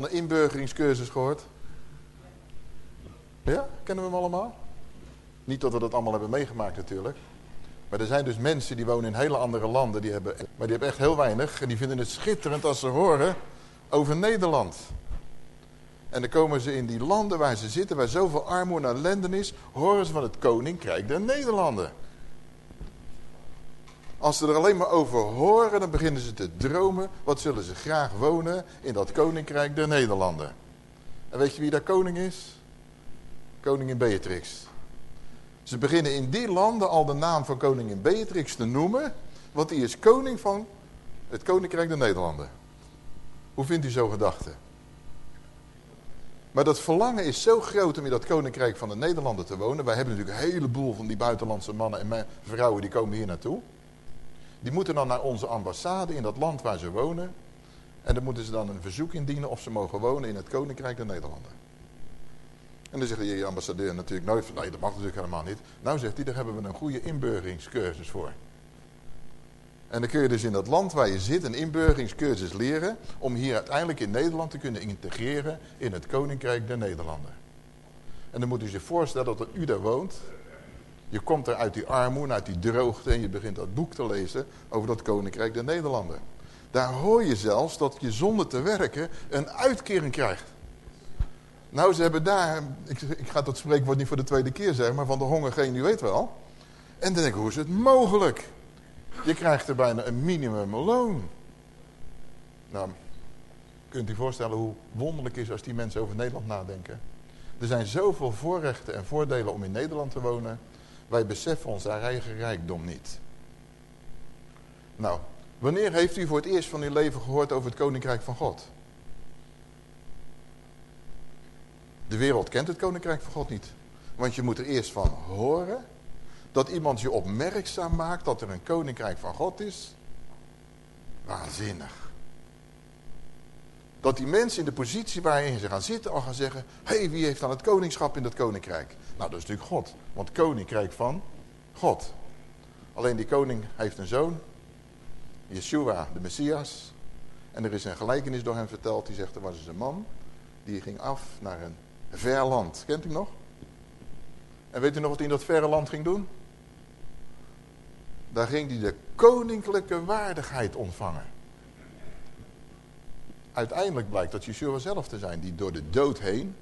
van de inburgeringscursus gehoord? Ja, kennen we hem allemaal? Niet dat we dat allemaal hebben meegemaakt natuurlijk. Maar er zijn dus mensen die wonen in hele andere landen. Die hebben, maar die hebben echt heel weinig. En die vinden het schitterend als ze horen over Nederland. En dan komen ze in die landen waar ze zitten, waar zoveel armoede en ellende is, horen ze van het koninkrijk der Nederlanden. Als ze er alleen maar over horen, dan beginnen ze te dromen. Wat zullen ze graag wonen in dat koninkrijk der Nederlanden. En weet je wie daar koning is? Koningin Beatrix. Ze beginnen in die landen al de naam van koningin Beatrix te noemen. Want die is koning van het koninkrijk der Nederlanden. Hoe vindt u zo'n gedachte? Maar dat verlangen is zo groot om in dat koninkrijk van de Nederlanden te wonen. Wij hebben natuurlijk een heleboel van die buitenlandse mannen en vrouwen die komen hier naartoe. Die moeten dan naar onze ambassade in dat land waar ze wonen. En dan moeten ze dan een verzoek indienen of ze mogen wonen in het koninkrijk der Nederlanden. En dan zegt je ambassadeur natuurlijk nooit nee dat mag natuurlijk helemaal niet. Nou zegt hij, daar hebben we een goede inburgeringscursus voor. En dan kun je dus in dat land waar je zit een inburgeringscursus leren... om hier uiteindelijk in Nederland te kunnen integreren in het Koninkrijk der Nederlanden. En dan moet u zich voorstellen dat u daar woont. Je komt er uit die armoede, uit die droogte en je begint dat boek te lezen over dat Koninkrijk der Nederlanden. Daar hoor je zelfs dat je zonder te werken een uitkering krijgt. Nou, ze hebben daar, ik, ik ga dat spreekwoord niet voor de tweede keer zeggen, maar van de honger geen, u weet wel. En dan denk ik, hoe is het mogelijk? Je krijgt er bijna een minimumloon. Nou, kunt u voorstellen hoe wonderlijk is als die mensen over Nederland nadenken. Er zijn zoveel voorrechten en voordelen om in Nederland te wonen. Wij beseffen onze eigen rijkdom niet. Nou, wanneer heeft u voor het eerst van uw leven gehoord over het Koninkrijk van God? De wereld kent het Koninkrijk van God niet. Want je moet er eerst van horen dat iemand je opmerkzaam maakt dat er een koninkrijk van God is. Waanzinnig. Dat die mensen in de positie waarin ze gaan zitten al gaan zeggen... hé, hey, wie heeft dan het koningschap in dat koninkrijk? Nou, dat is natuurlijk God. Want koninkrijk van God. Alleen die koning heeft een zoon. Yeshua, de Messias. En er is een gelijkenis door hem verteld. Die zegt, er was eens een man. Die ging af naar een ver land. Kent u nog? En weet u nog wat hij in dat verre land ging doen? Daar ging hij de koninklijke waardigheid ontvangen. Uiteindelijk blijkt dat Yeshua zelf te zijn, die door de dood heen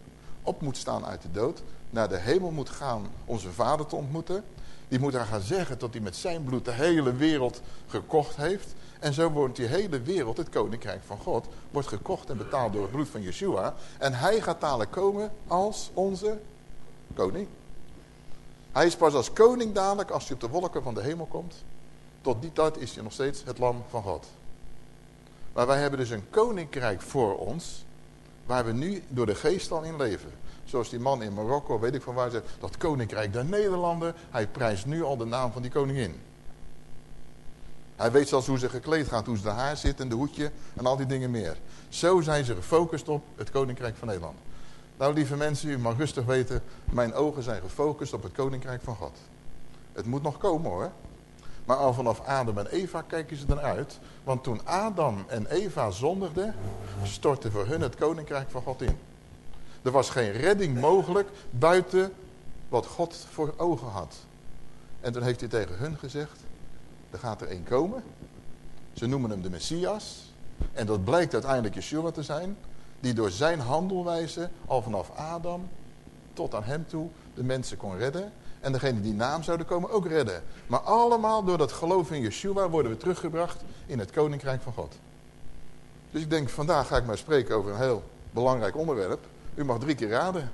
op moet staan uit de dood, naar de hemel moet gaan zijn vader te ontmoeten. Die moet daar gaan zeggen dat hij met zijn bloed de hele wereld gekocht heeft. En zo wordt die hele wereld, het koninkrijk van God, wordt gekocht en betaald door het bloed van Yeshua. En hij gaat dadelijk komen als onze koning. Hij is pas als koning dadelijk als hij op de wolken van de hemel komt. Tot die tijd is hij nog steeds het lam van God. Maar wij hebben dus een koninkrijk voor ons, waar we nu door de geest al in leven. Zoals die man in Marokko, weet ik van waar, zegt, dat koninkrijk der Nederlanden, hij prijst nu al de naam van die koningin. Hij weet zelfs hoe ze gekleed gaan, hoe ze de haar zit en de hoedje en al die dingen meer. Zo zijn ze gefocust op het koninkrijk van Nederland. Nou lieve mensen, u mag rustig weten, mijn ogen zijn gefocust op het koninkrijk van God. Het moet nog komen hoor. Maar al vanaf Adam en Eva kijken ze eruit. Want toen Adam en Eva zondigden, stortte voor hun het koninkrijk van God in. Er was geen redding mogelijk buiten wat God voor ogen had. En toen heeft hij tegen hun gezegd, er gaat er één komen. Ze noemen hem de Messias. En dat blijkt uiteindelijk Yeshua te zijn. Die door zijn handelwijze al vanaf Adam tot aan hem toe de mensen kon redden. En degene die naam zouden komen ook redden. Maar allemaal door dat geloof in Yeshua worden we teruggebracht in het koninkrijk van God. Dus ik denk, vandaag ga ik maar spreken over een heel belangrijk onderwerp. U mag drie keer raden.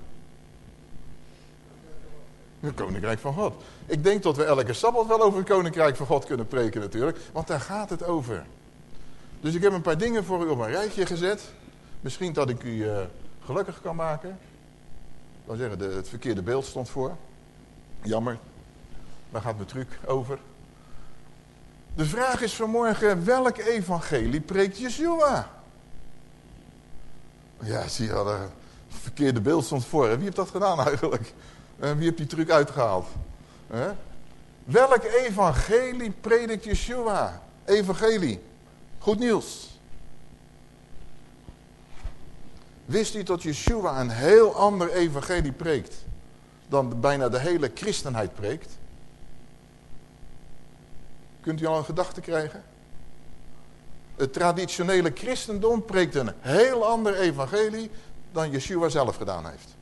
Het koninkrijk van God. Ik denk dat we elke sabbat wel over het koninkrijk van God kunnen preken natuurlijk. Want daar gaat het over. Dus ik heb een paar dingen voor u op een rijtje gezet. Misschien dat ik u uh, gelukkig kan maken. Ik wil zeggen, de, het verkeerde beeld stond voor. Jammer. Daar gaat mijn truc over. De vraag is vanmorgen, welk evangelie preekt Yeshua? Ja, zie je, het verkeerde beeld stond voor. Wie heeft dat gedaan eigenlijk? En wie heeft die truc uitgehaald? Welk evangelie predikt Yeshua? Evangelie. Goed nieuws. Wist u dat Yeshua een heel ander evangelie preekt dan bijna de hele christenheid preekt? Kunt u al een gedachte krijgen? Het traditionele christendom preekt een heel ander evangelie dan Yeshua zelf gedaan heeft.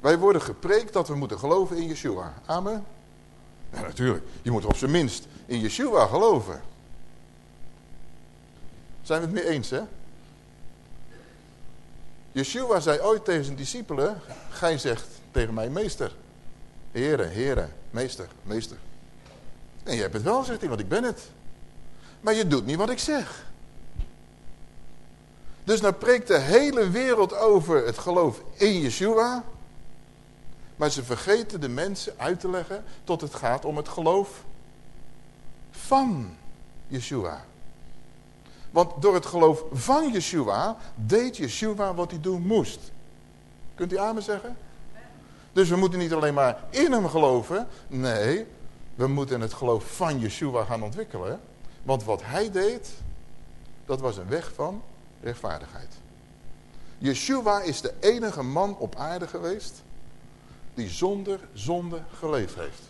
Wij worden gepreekt dat we moeten geloven in Yeshua. Amen? Ja, natuurlijk. Je moet op zijn minst in Yeshua geloven. Zijn we het mee eens, hè? Yeshua zei ooit tegen zijn discipelen, gij zegt tegen mij meester. Heren, heren, meester, meester. En je hebt het wel, zegt hij, want ik ben het. Maar je doet niet wat ik zeg. Dus nou preekt de hele wereld over het geloof in Yeshua. Maar ze vergeten de mensen uit te leggen tot het gaat om het geloof van Yeshua. Want door het geloof van Yeshua deed Yeshua wat hij doen moest. Kunt u amen zeggen? Dus we moeten niet alleen maar in hem geloven. Nee, we moeten het geloof van Yeshua gaan ontwikkelen. Want wat hij deed, dat was een weg van rechtvaardigheid. Yeshua is de enige man op aarde geweest die zonder zonde geleefd heeft.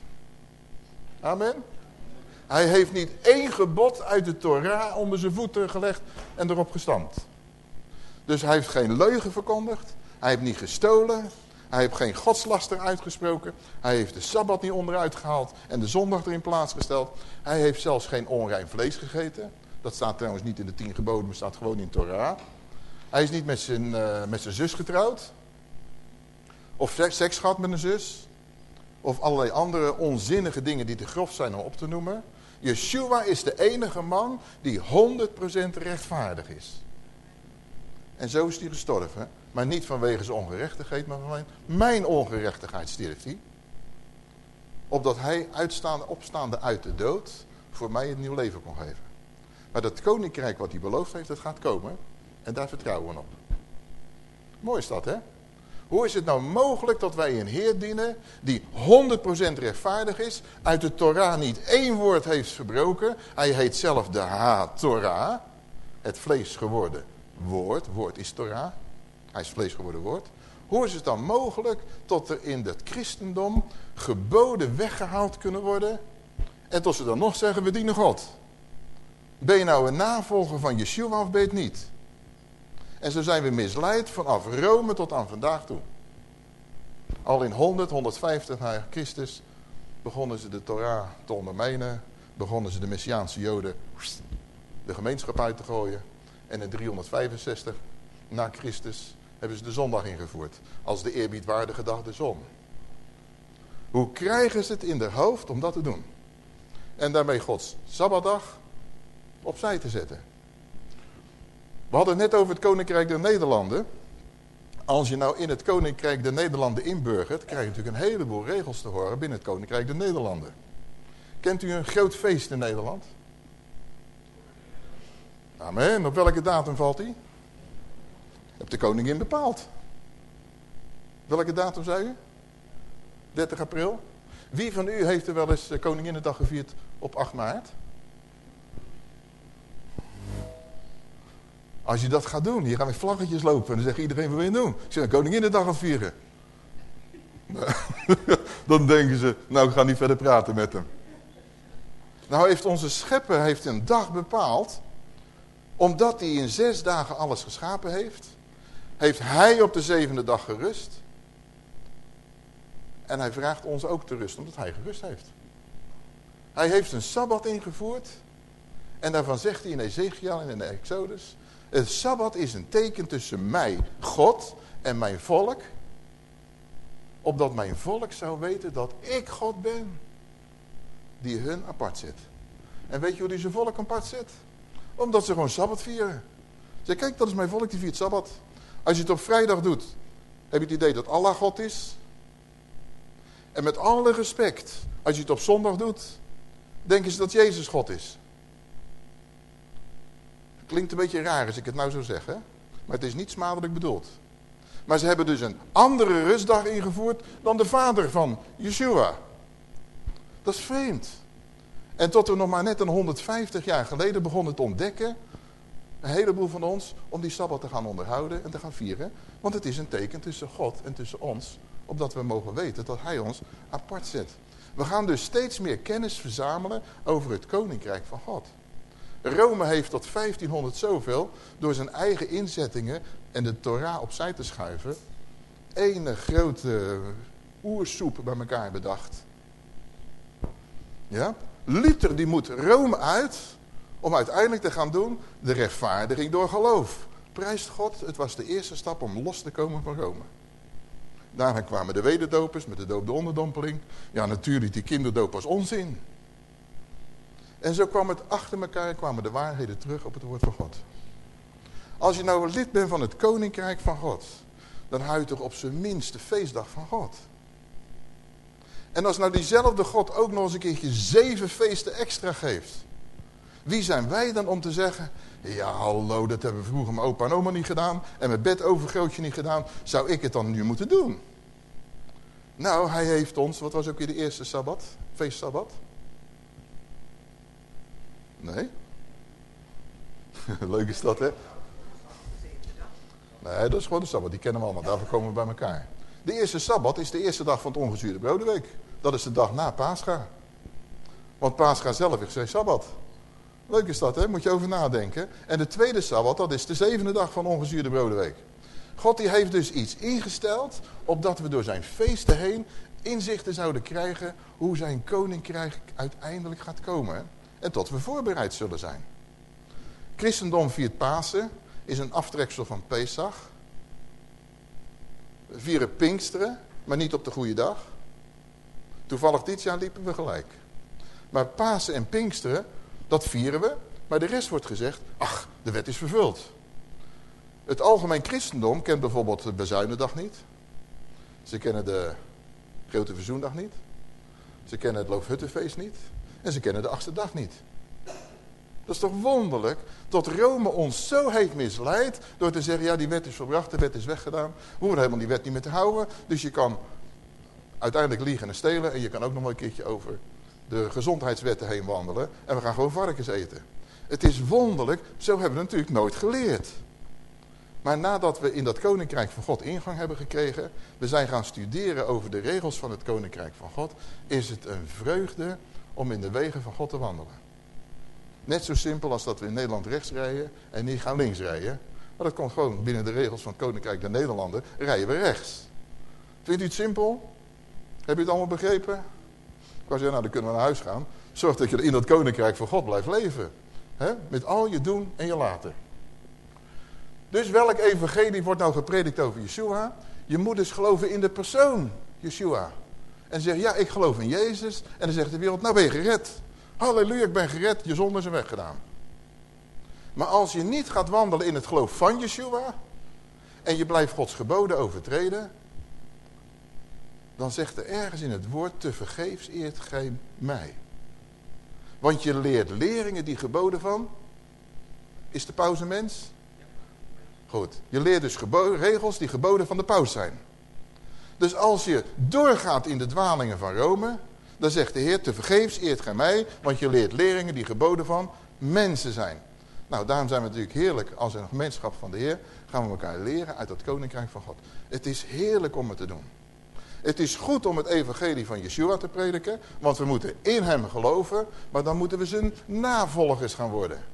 Amen. Hij heeft niet één gebod uit de Torah onder zijn voeten gelegd en erop gestampt. Dus hij heeft geen leugen verkondigd. Hij heeft niet gestolen. Hij heeft geen godslaster uitgesproken. Hij heeft de Sabbat niet onderuit gehaald en de zondag erin plaatsgesteld. Hij heeft zelfs geen onrein vlees gegeten. Dat staat trouwens niet in de tien geboden, maar staat gewoon in Torah. Hij is niet met zijn, uh, met zijn zus getrouwd. Of seks gehad met een zus. Of allerlei andere onzinnige dingen die te grof zijn om op te noemen. Yeshua is de enige man die 100% rechtvaardig is. En zo is hij gestorven. Maar niet vanwege zijn ongerechtigheid, maar vanwege mijn ongerechtigheid stierf hij. Opdat hij uitstaande, opstaande uit de dood voor mij een nieuw leven kon geven. Maar dat koninkrijk wat hij beloofd heeft, dat gaat komen. En daar vertrouwen we op. Mooi is dat, hè? Hoe is het nou mogelijk dat wij een Heer dienen die 100% rechtvaardig is, uit de Torah niet één woord heeft verbroken. Hij heet zelf de Ha-Torah, het vlees geworden woord. Woord is Torah, hij is vlees geworden woord. Hoe is het dan mogelijk dat er in het christendom geboden weggehaald kunnen worden en tot ze dan nog zeggen, we dienen God. Ben je nou een navolger van Yeshua of ben je het niet? En zo zijn we misleid vanaf Rome tot aan vandaag toe. Al in 100, 150 na Christus begonnen ze de Torah te ondermijnen. Begonnen ze de Messiaanse Joden de gemeenschap uit te gooien. En in 365 na Christus hebben ze de zondag ingevoerd. Als de eerbiedwaardige dag de zon. Hoe krijgen ze het in hun hoofd om dat te doen? En daarmee Gods Sabbatdag opzij te zetten. We hadden het net over het Koninkrijk der Nederlanden. Als je nou in het Koninkrijk der Nederlanden inburgert... krijg je natuurlijk een heleboel regels te horen binnen het Koninkrijk der Nederlanden. Kent u een groot feest in Nederland? Amen. Op welke datum valt die? Heb de koningin bepaald. Welke datum zei u? 30 april. Wie van u heeft er wel eens Koninginnedag gevierd op 8 maart? Als je dat gaat doen, hier gaan we vlaggetjes lopen. En dan zegt iedereen, wat wil je doen? Ik zeg, Koninginnedag gaan vieren. dan denken ze, nou ik ga niet verder praten met hem. Nou heeft onze schepper heeft een dag bepaald. Omdat hij in zes dagen alles geschapen heeft. Heeft hij op de zevende dag gerust. En hij vraagt ons ook te rusten, omdat hij gerust heeft. Hij heeft een Sabbat ingevoerd. En daarvan zegt hij in Ezekiel en in de Exodus... Het Sabbat is een teken tussen mij, God, en mijn volk. Opdat mijn volk zou weten dat ik God ben. Die hun apart zit. En weet je hoe die zijn volk apart zit? Omdat ze gewoon Sabbat vieren. Zeg, kijk, dat is mijn volk, die viert Sabbat. Als je het op vrijdag doet, heb je het idee dat Allah God is. En met alle respect, als je het op zondag doet, denken ze dat Jezus God is. Klinkt een beetje raar als ik het nou zo zeg, hè? Maar het is niet smadelijk bedoeld. Maar ze hebben dus een andere rustdag ingevoerd dan de vader van Yeshua. Dat is vreemd. En tot we nog maar net een 150 jaar geleden begonnen te ontdekken een heleboel van ons, om die Sabbat te gaan onderhouden en te gaan vieren. Want het is een teken tussen God en tussen ons, opdat we mogen weten dat hij ons apart zet. We gaan dus steeds meer kennis verzamelen over het koninkrijk van God. Rome heeft tot 1500 zoveel door zijn eigen inzettingen en de Torah opzij te schuiven. ene grote oersoep bij elkaar bedacht. Ja? Luther die moet Rome uit om uiteindelijk te gaan doen de rechtvaardiging door geloof. Prijst God, het was de eerste stap om los te komen van Rome. Daarna kwamen de wederdopers met de doop de onderdompeling. Ja, natuurlijk, die kinderdoop was onzin. En zo kwam het achter elkaar, kwamen de waarheden terug op het woord van God. Als je nou lid bent van het koninkrijk van God, dan hou je toch op zijn minst de feestdag van God. En als nou diezelfde God ook nog eens een keertje zeven feesten extra geeft. Wie zijn wij dan om te zeggen, ja hallo, dat hebben vroeger mijn opa en oma niet gedaan. En mijn bedovergrootje niet gedaan. Zou ik het dan nu moeten doen? Nou, hij heeft ons, wat was ook weer de eerste Sabbat? Feestsabbat? Nee? Leuk is dat, hè? Nee, dat is gewoon de Sabbat. Die kennen we allemaal. Daarvoor komen we bij elkaar. De eerste Sabbat is de eerste dag van het ongezuurde brodenweek. Dat is de dag na Pascha. Want Pascha zelf is geen Sabbat. Leuk is dat, hè? Moet je over nadenken. En de tweede Sabbat, dat is de zevende dag van ongezuurde brodenweek. God die heeft dus iets ingesteld, opdat we door zijn feesten heen inzichten zouden krijgen hoe zijn koninkrijk uiteindelijk gaat komen. En tot we voorbereid zullen zijn. Christendom viert Pasen, is een aftreksel van Pesach. We vieren Pinksteren, maar niet op de goede dag. Toevallig dit jaar liepen we gelijk. Maar Pasen en Pinksteren, dat vieren we. Maar de rest wordt gezegd, ach, de wet is vervuld. Het algemeen christendom kent bijvoorbeeld de bezuinendag niet. Ze kennen de grote verzoendag niet. Ze kennen het loofhuttenfeest niet. En ze kennen de achtste dag niet. Dat is toch wonderlijk dat Rome ons zo heeft misleid door te zeggen, ja die wet is verbracht, de wet is weggedaan. We hoeven helemaal die wet niet meer te houden. Dus je kan uiteindelijk liegen en stelen en je kan ook nog wel een keertje over de gezondheidswetten heen wandelen. En we gaan gewoon varkens eten. Het is wonderlijk, zo hebben we natuurlijk nooit geleerd. Maar nadat we in dat koninkrijk van God ingang hebben gekregen, we zijn gaan studeren over de regels van het koninkrijk van God, is het een vreugde om in de wegen van God te wandelen. Net zo simpel als dat we in Nederland rechts rijden en niet gaan links rijden. Maar dat komt gewoon binnen de regels van het Koninkrijk der Nederlanden, rijden we rechts. Vindt u het simpel? Heb je het allemaal begrepen? Ik nou dan kunnen we naar huis gaan. Zorg dat je in dat Koninkrijk van God blijft leven. He? Met al je doen en je laten. Dus welk evangelie wordt nou gepredikt over Yeshua? Je moet dus geloven in de persoon, Yeshua. En zeggen, ja, ik geloof in Jezus. En dan zegt de wereld, nou ben je gered. Halleluja, ik ben gered, je zonden zijn weggedaan. Maar als je niet gaat wandelen in het geloof van Yeshua... en je blijft Gods geboden overtreden... dan zegt er ergens in het woord, te vergeefs eert gij mij. Want je leert leringen die geboden van... Is de paus een mens? Goed. Je leert dus regels die geboden van de paus zijn. Dus als je doorgaat in de dwalingen van Rome... dan zegt de Heer, te vergeefs eert gij mij... want je leert leringen die geboden van mensen zijn. Nou, daarom zijn we natuurlijk heerlijk als een gemeenschap van de Heer... gaan we elkaar leren uit dat koninkrijk van God. Het is heerlijk om het te doen. Het is goed om het evangelie van Yeshua te prediken... want we moeten in hem geloven... maar dan moeten we zijn navolgers gaan worden.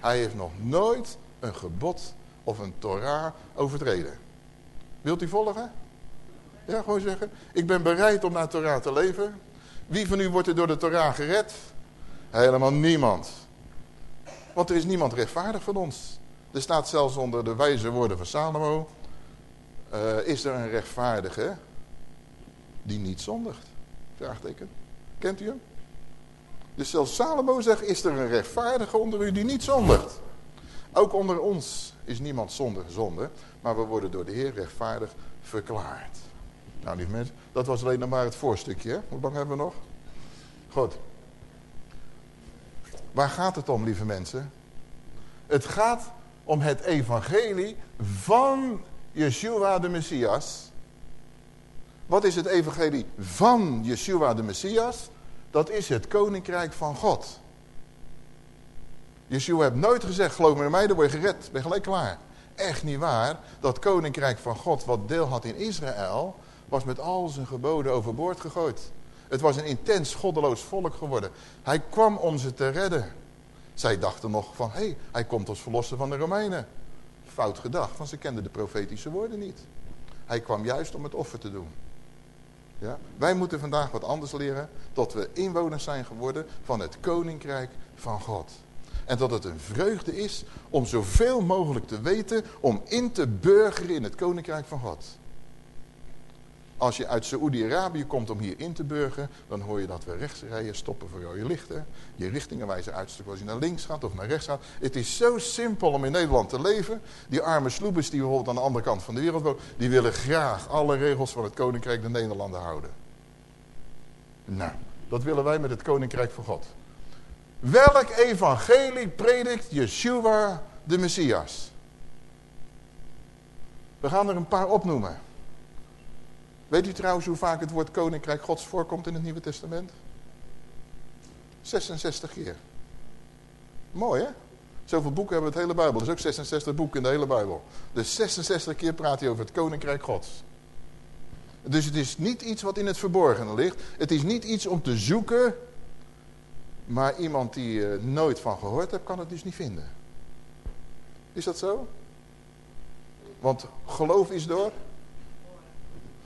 Hij heeft nog nooit een gebod of een Torah overtreden. Wilt u volgen? Ja, gewoon zeggen. Ik ben bereid om naar Torah te leven. Wie van u wordt er door de Torah gered? Helemaal niemand. Want er is niemand rechtvaardig van ons. Er staat zelfs onder de wijze woorden van Salomo. Uh, is er een rechtvaardige die niet zondigt? Vraagteken. Kent u hem? Dus zelfs Salomo zegt, is er een rechtvaardige onder u die niet zondigt? Ook onder ons is niemand zonder zonde, maar we worden door de Heer rechtvaardig verklaard. Nou, lieve mensen, dat was alleen nog maar het voorstukje. Hoe lang hebben we nog? Goed. Waar gaat het om, lieve mensen? Het gaat om het evangelie van Yeshua de Messias. Wat is het evangelie van Yeshua de Messias? Dat is het koninkrijk van God. Yeshua heeft nooit gezegd, geloof me in mij, dan word je gered. Ben gelijk klaar. Echt niet waar. Dat koninkrijk van God, wat deel had in Israël, was met al zijn geboden overboord gegooid. Het was een intens goddeloos volk geworden. Hij kwam om ze te redden. Zij dachten nog van, hé, hey, hij komt als verlosser van de Romeinen. Fout gedacht, want ze kenden de profetische woorden niet. Hij kwam juist om het offer te doen. Ja? Wij moeten vandaag wat anders leren, dat we inwoners zijn geworden van het koninkrijk van God. En dat het een vreugde is om zoveel mogelijk te weten om in te burgeren in het koninkrijk van God. Als je uit Saoedi-Arabië komt om hier in te burgeren, dan hoor je dat we rechts rijden, stoppen voor rode lichten. Je richtingenwijzer uitstuk als je naar links gaat of naar rechts gaat. Het is zo simpel om in Nederland te leven. Die arme sloebers die bijvoorbeeld aan de andere kant van de wereld wonen, die willen graag alle regels van het Koninkrijk de Nederlanden houden. Nou, dat willen wij met het Koninkrijk van God. Welk evangelie predikt Yeshua de Messias? We gaan er een paar opnoemen. Weet u trouwens hoe vaak het woord koninkrijk gods voorkomt in het Nieuwe Testament? 66 keer. Mooi hè? Zoveel boeken hebben we het hele Bijbel. Er is ook 66 boeken in de hele Bijbel. Dus 66 keer praat hij over het koninkrijk gods. Dus het is niet iets wat in het verborgene ligt. Het is niet iets om te zoeken. Maar iemand die uh, nooit van gehoord hebt, kan het dus niet vinden. Is dat zo? Want geloof is door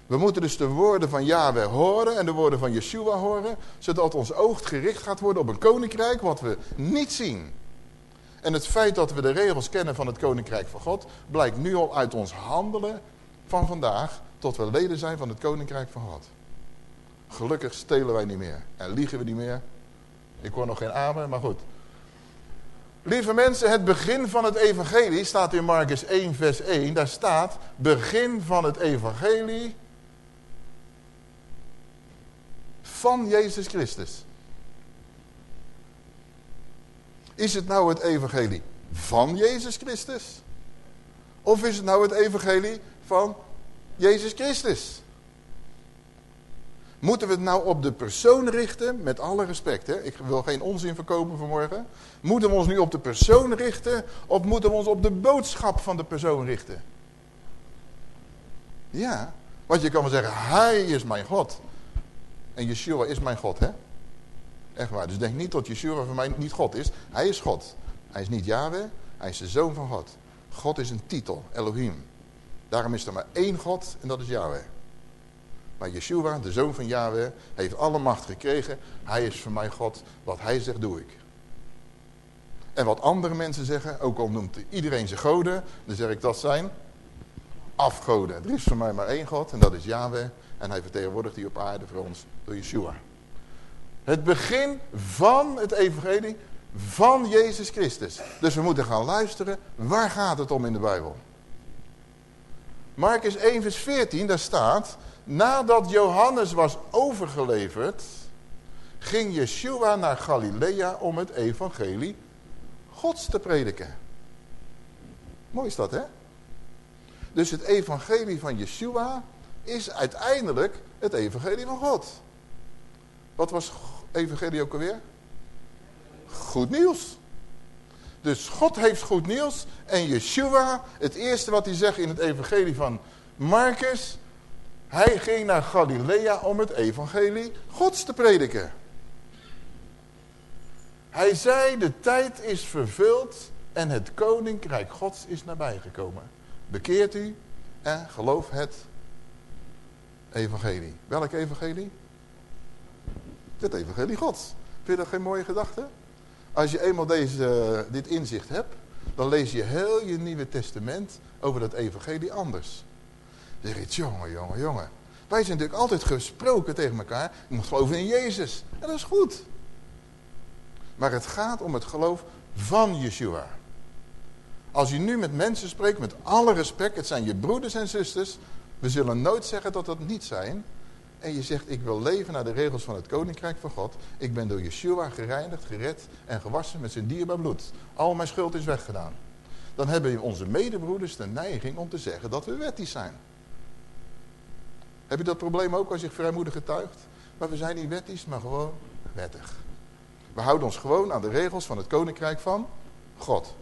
we moeten dus de woorden van Yahweh horen en de woorden van Yeshua horen, zodat ons oog gericht gaat worden op een koninkrijk wat we niet zien. En het feit dat we de regels kennen van het koninkrijk van God, blijkt nu al uit ons handelen van vandaag, tot we leden zijn van het koninkrijk van God. Gelukkig stelen wij niet meer en liegen we niet meer. Ik hoor nog geen amen, maar goed. Lieve mensen, het begin van het evangelie staat in Marcus 1 vers 1. Daar staat, begin van het evangelie van Jezus Christus. Is het nou het evangelie van Jezus Christus? Of is het nou het evangelie van Jezus Christus? Moeten we het nou op de persoon richten? Met alle respect, hè? ik wil geen onzin verkopen vanmorgen. Moeten we ons nu op de persoon richten? Of moeten we ons op de boodschap van de persoon richten? Ja, want je kan wel zeggen, hij is mijn God. En Yeshua is mijn God, hè? Echt waar. Dus denk niet dat Yeshua voor mij niet God is. Hij is God. Hij is niet Yahweh, hij is de zoon van God. God is een titel, Elohim. Daarom is er maar één God en dat is Yahweh. Maar Yeshua, de zoon van Yahweh, heeft alle macht gekregen. Hij is voor mij God. Wat hij zegt, doe ik. En wat andere mensen zeggen, ook al noemt iedereen ze goden, dan zeg ik dat zijn afgoden. Er is voor mij maar één God en dat is Yahweh. En hij vertegenwoordigt die op aarde voor ons door Yeshua. Het begin van het evangelie van Jezus Christus. Dus we moeten gaan luisteren, waar gaat het om in de Bijbel? Marcus 1 vers 14, daar staat... Nadat Johannes was overgeleverd, ging Yeshua naar Galilea om het evangelie Gods te prediken. Mooi is dat, hè? Dus het evangelie van Yeshua is uiteindelijk het evangelie van God. Wat was evangelie ook alweer? Goed nieuws. Dus God heeft goed nieuws en Yeshua, het eerste wat hij zegt in het evangelie van Marcus, hij ging naar Galilea om het evangelie Gods te prediken. Hij zei, de tijd is vervuld en het koninkrijk Gods is nabijgekomen. Bekeert u en geloof het evangelie. Welk evangelie? Het evangelie Gods. Vind je dat geen mooie gedachte? Als je eenmaal deze, dit inzicht hebt, dan lees je heel je Nieuwe Testament over dat evangelie anders. Dan zeg je, jongen, jongen, jongen. Wij zijn natuurlijk altijd gesproken tegen elkaar. Je moet geloven in Jezus. En dat is goed. Maar het gaat om het geloof van Yeshua. Als je nu met mensen spreekt, met alle respect, het zijn je broeders en zusters, we zullen nooit zeggen dat dat niet zijn. En je zegt, ik wil leven naar de regels van het koninkrijk van God. Ik ben door Yeshua gereinigd, gered en gewassen met zijn dierbaar bloed. Al mijn schuld is weggedaan. Dan hebben onze medebroeders de neiging om te zeggen dat we wettisch zijn. Heb je dat probleem ook als je vrijmoedig getuigt? Maar we zijn niet wettisch, maar gewoon wettig. We houden ons gewoon aan de regels van het koninkrijk van God.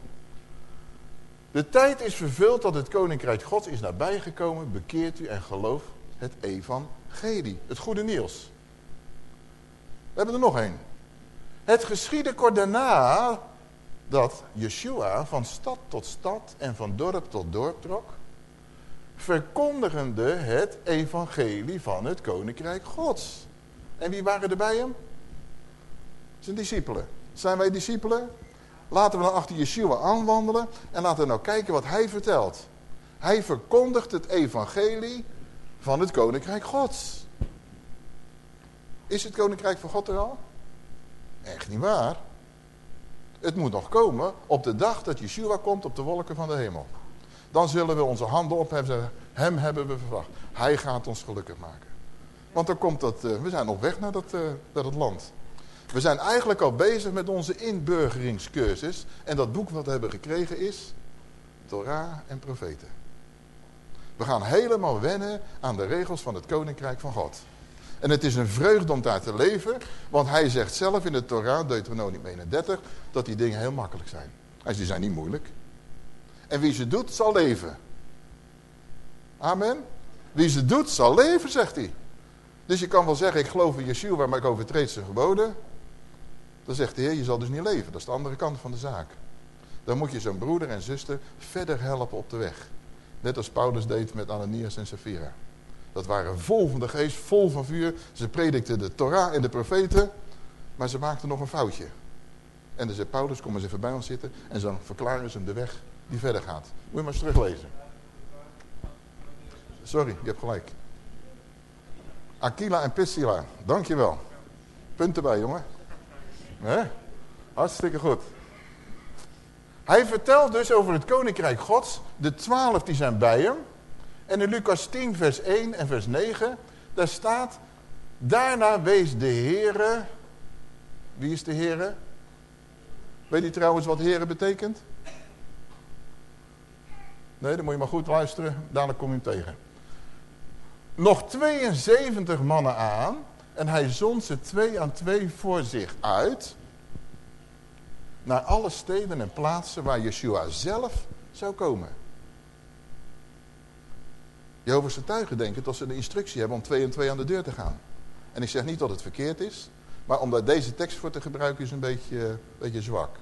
De tijd is vervuld dat het koninkrijk Gods is nabijgekomen. Bekeert u en geloof het evangelie. Het goede nieuws. We hebben er nog één. Het geschiedde kort daarna dat Yeshua van stad tot stad en van dorp tot dorp trok. Verkondigende het evangelie van het koninkrijk Gods. En wie waren er bij hem? Zijn discipelen. Zijn wij discipelen? Laten we dan achter Yeshua aanwandelen en laten we nou kijken wat hij vertelt. Hij verkondigt het evangelie van het koninkrijk gods. Is het koninkrijk van God er al? Echt niet waar. Het moet nog komen op de dag dat Yeshua komt op de wolken van de hemel. Dan zullen we onze handen opheffen en zeggen, hem hebben we verwacht. Hij gaat ons gelukkig maken. Want dan komt dat, uh, we zijn op weg naar dat, uh, naar dat land. We zijn eigenlijk al bezig met onze inburgeringscursus. En dat boek wat we hebben gekregen is Torah en Profeten. We gaan helemaal wennen aan de regels van het Koninkrijk van God. En het is een vreugde om daar te leven. Want hij zegt zelf in de Torah, Deuteronomium 31, dat die dingen heel makkelijk zijn. Hij zegt, die zijn niet moeilijk. En wie ze doet, zal leven. Amen. Wie ze doet, zal leven, zegt hij. Dus je kan wel zeggen, ik geloof in Yeshua, maar ik overtreed zijn geboden. Dan zegt de Heer, je zal dus niet leven. Dat is de andere kant van de zaak. Dan moet je zo'n broeder en zuster verder helpen op de weg. Net als Paulus deed met Ananias en Sapphira. Dat waren vol van de geest, vol van vuur. Ze predikten de Torah en de profeten. Maar ze maakten nog een foutje. En dan zei Paulus, kom eens even bij ons zitten. En dan verklaren ze hem de weg die verder gaat. Moet je maar eens teruglezen. Sorry, je hebt gelijk. Aquila en Priscilla, dankjewel. Punt erbij, jongen. He? Hartstikke goed. Hij vertelt dus over het koninkrijk gods. De twaalf die zijn bij hem. En in Lucas 10 vers 1 en vers 9. Daar staat. Daarna wees de Heere. Wie is de Heere? Weet je trouwens wat Heere betekent? Nee, dan moet je maar goed luisteren. Dadelijk kom je hem tegen. Nog 72 mannen aan en hij zond ze twee aan twee voor zich uit. Naar alle steden en plaatsen waar Yeshua zelf zou komen. Jehovah's getuigen denken dat ze de instructie hebben om twee en twee aan de deur te gaan. En ik zeg niet dat het verkeerd is. Maar om daar deze tekst voor te gebruiken is een beetje, een beetje zwak.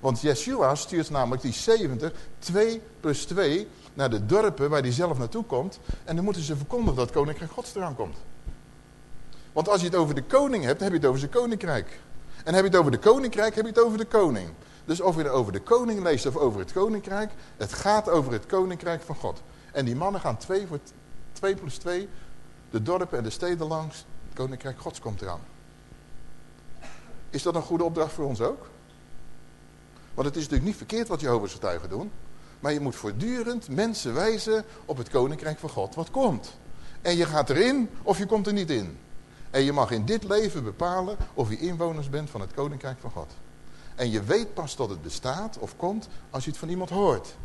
Want Yeshua stuurt namelijk die 70, 2 plus 2, naar de dorpen waar hij zelf naartoe komt. En dan moeten ze verkondigen dat koninkrijk gods eraan komt. Want als je het over de koning hebt, heb je het over zijn koninkrijk. En heb je het over de koninkrijk, heb je het over de koning. Dus of je het over de koning leest of over het koninkrijk, het gaat over het koninkrijk van God. En die mannen gaan twee, voor, twee plus twee, de dorpen en de steden langs, het koninkrijk gods komt eraan. Is dat een goede opdracht voor ons ook? Want het is natuurlijk niet verkeerd wat Jehovah's getuigen doen. Maar je moet voortdurend mensen wijzen op het koninkrijk van God wat komt. En je gaat erin of je komt er niet in. En je mag in dit leven bepalen of je inwoners bent van het koninkrijk van God. En je weet pas dat het bestaat of komt als je het van iemand hoort.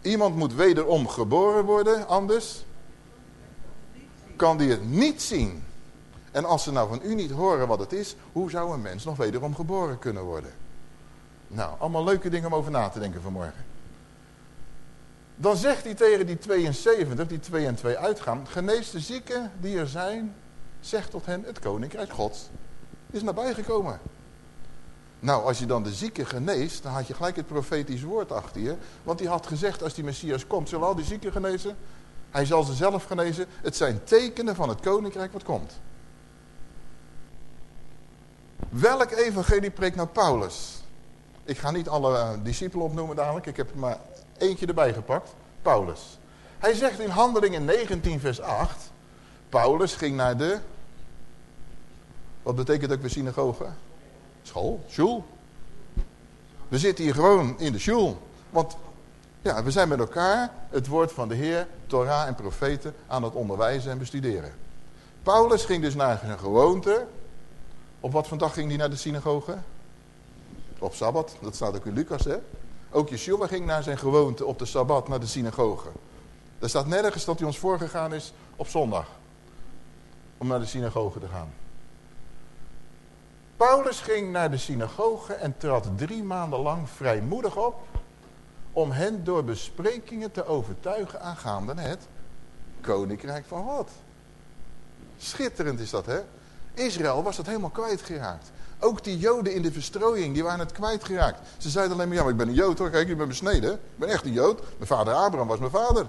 Iemand moet wederom geboren worden, anders kan die het niet zien. En als ze nou van u niet horen wat het is, hoe zou een mens nog wederom geboren kunnen worden? Nou, allemaal leuke dingen om over na te denken vanmorgen. Dan zegt hij tegen die 72, die 2 en 2 uitgaan, genees de zieken die er zijn, zeg tot hen, het koninkrijk gods is nabijgekomen. Nou, als je dan de zieken geneest, dan had je gelijk het profetisch woord achter je. Want die had gezegd, als die Messias komt, zullen al die zieken genezen? Hij zal ze zelf genezen. Het zijn tekenen van het koninkrijk wat komt. Welk evangelie preekt nou Paulus? Ik ga niet alle uh, discipelen opnoemen dadelijk. Ik heb maar eentje erbij gepakt. Paulus. Hij zegt in Handelingen 19 vers 8. Paulus ging naar de... Wat betekent ook weer synagoge? School, shul. We zitten hier gewoon in de shul. Want ja, we zijn met elkaar het woord van de Heer, Torah en profeten aan het onderwijzen en bestuderen. Paulus ging dus naar zijn gewoonte. Op wat van dag ging hij naar de synagoge? Op Sabbat, dat staat ook in Lucas hè. Ook Yeshua ging naar zijn gewoonte op de Sabbat naar de synagoge. Er staat nergens dat hij ons voorgegaan is op zondag. Om naar de synagoge te gaan. Paulus ging naar de synagoge en trad drie maanden lang vrijmoedig op om hen door besprekingen te overtuigen aangaande het koninkrijk van God. Schitterend is dat, hè? Israël was dat helemaal kwijtgeraakt. Ook die joden in de verstrooiing, die waren het kwijtgeraakt. Ze zeiden alleen maar, ja, maar ik ben een jood hoor, kijk, ik ben besneden. Ik ben echt een jood. Mijn vader Abraham was mijn vader.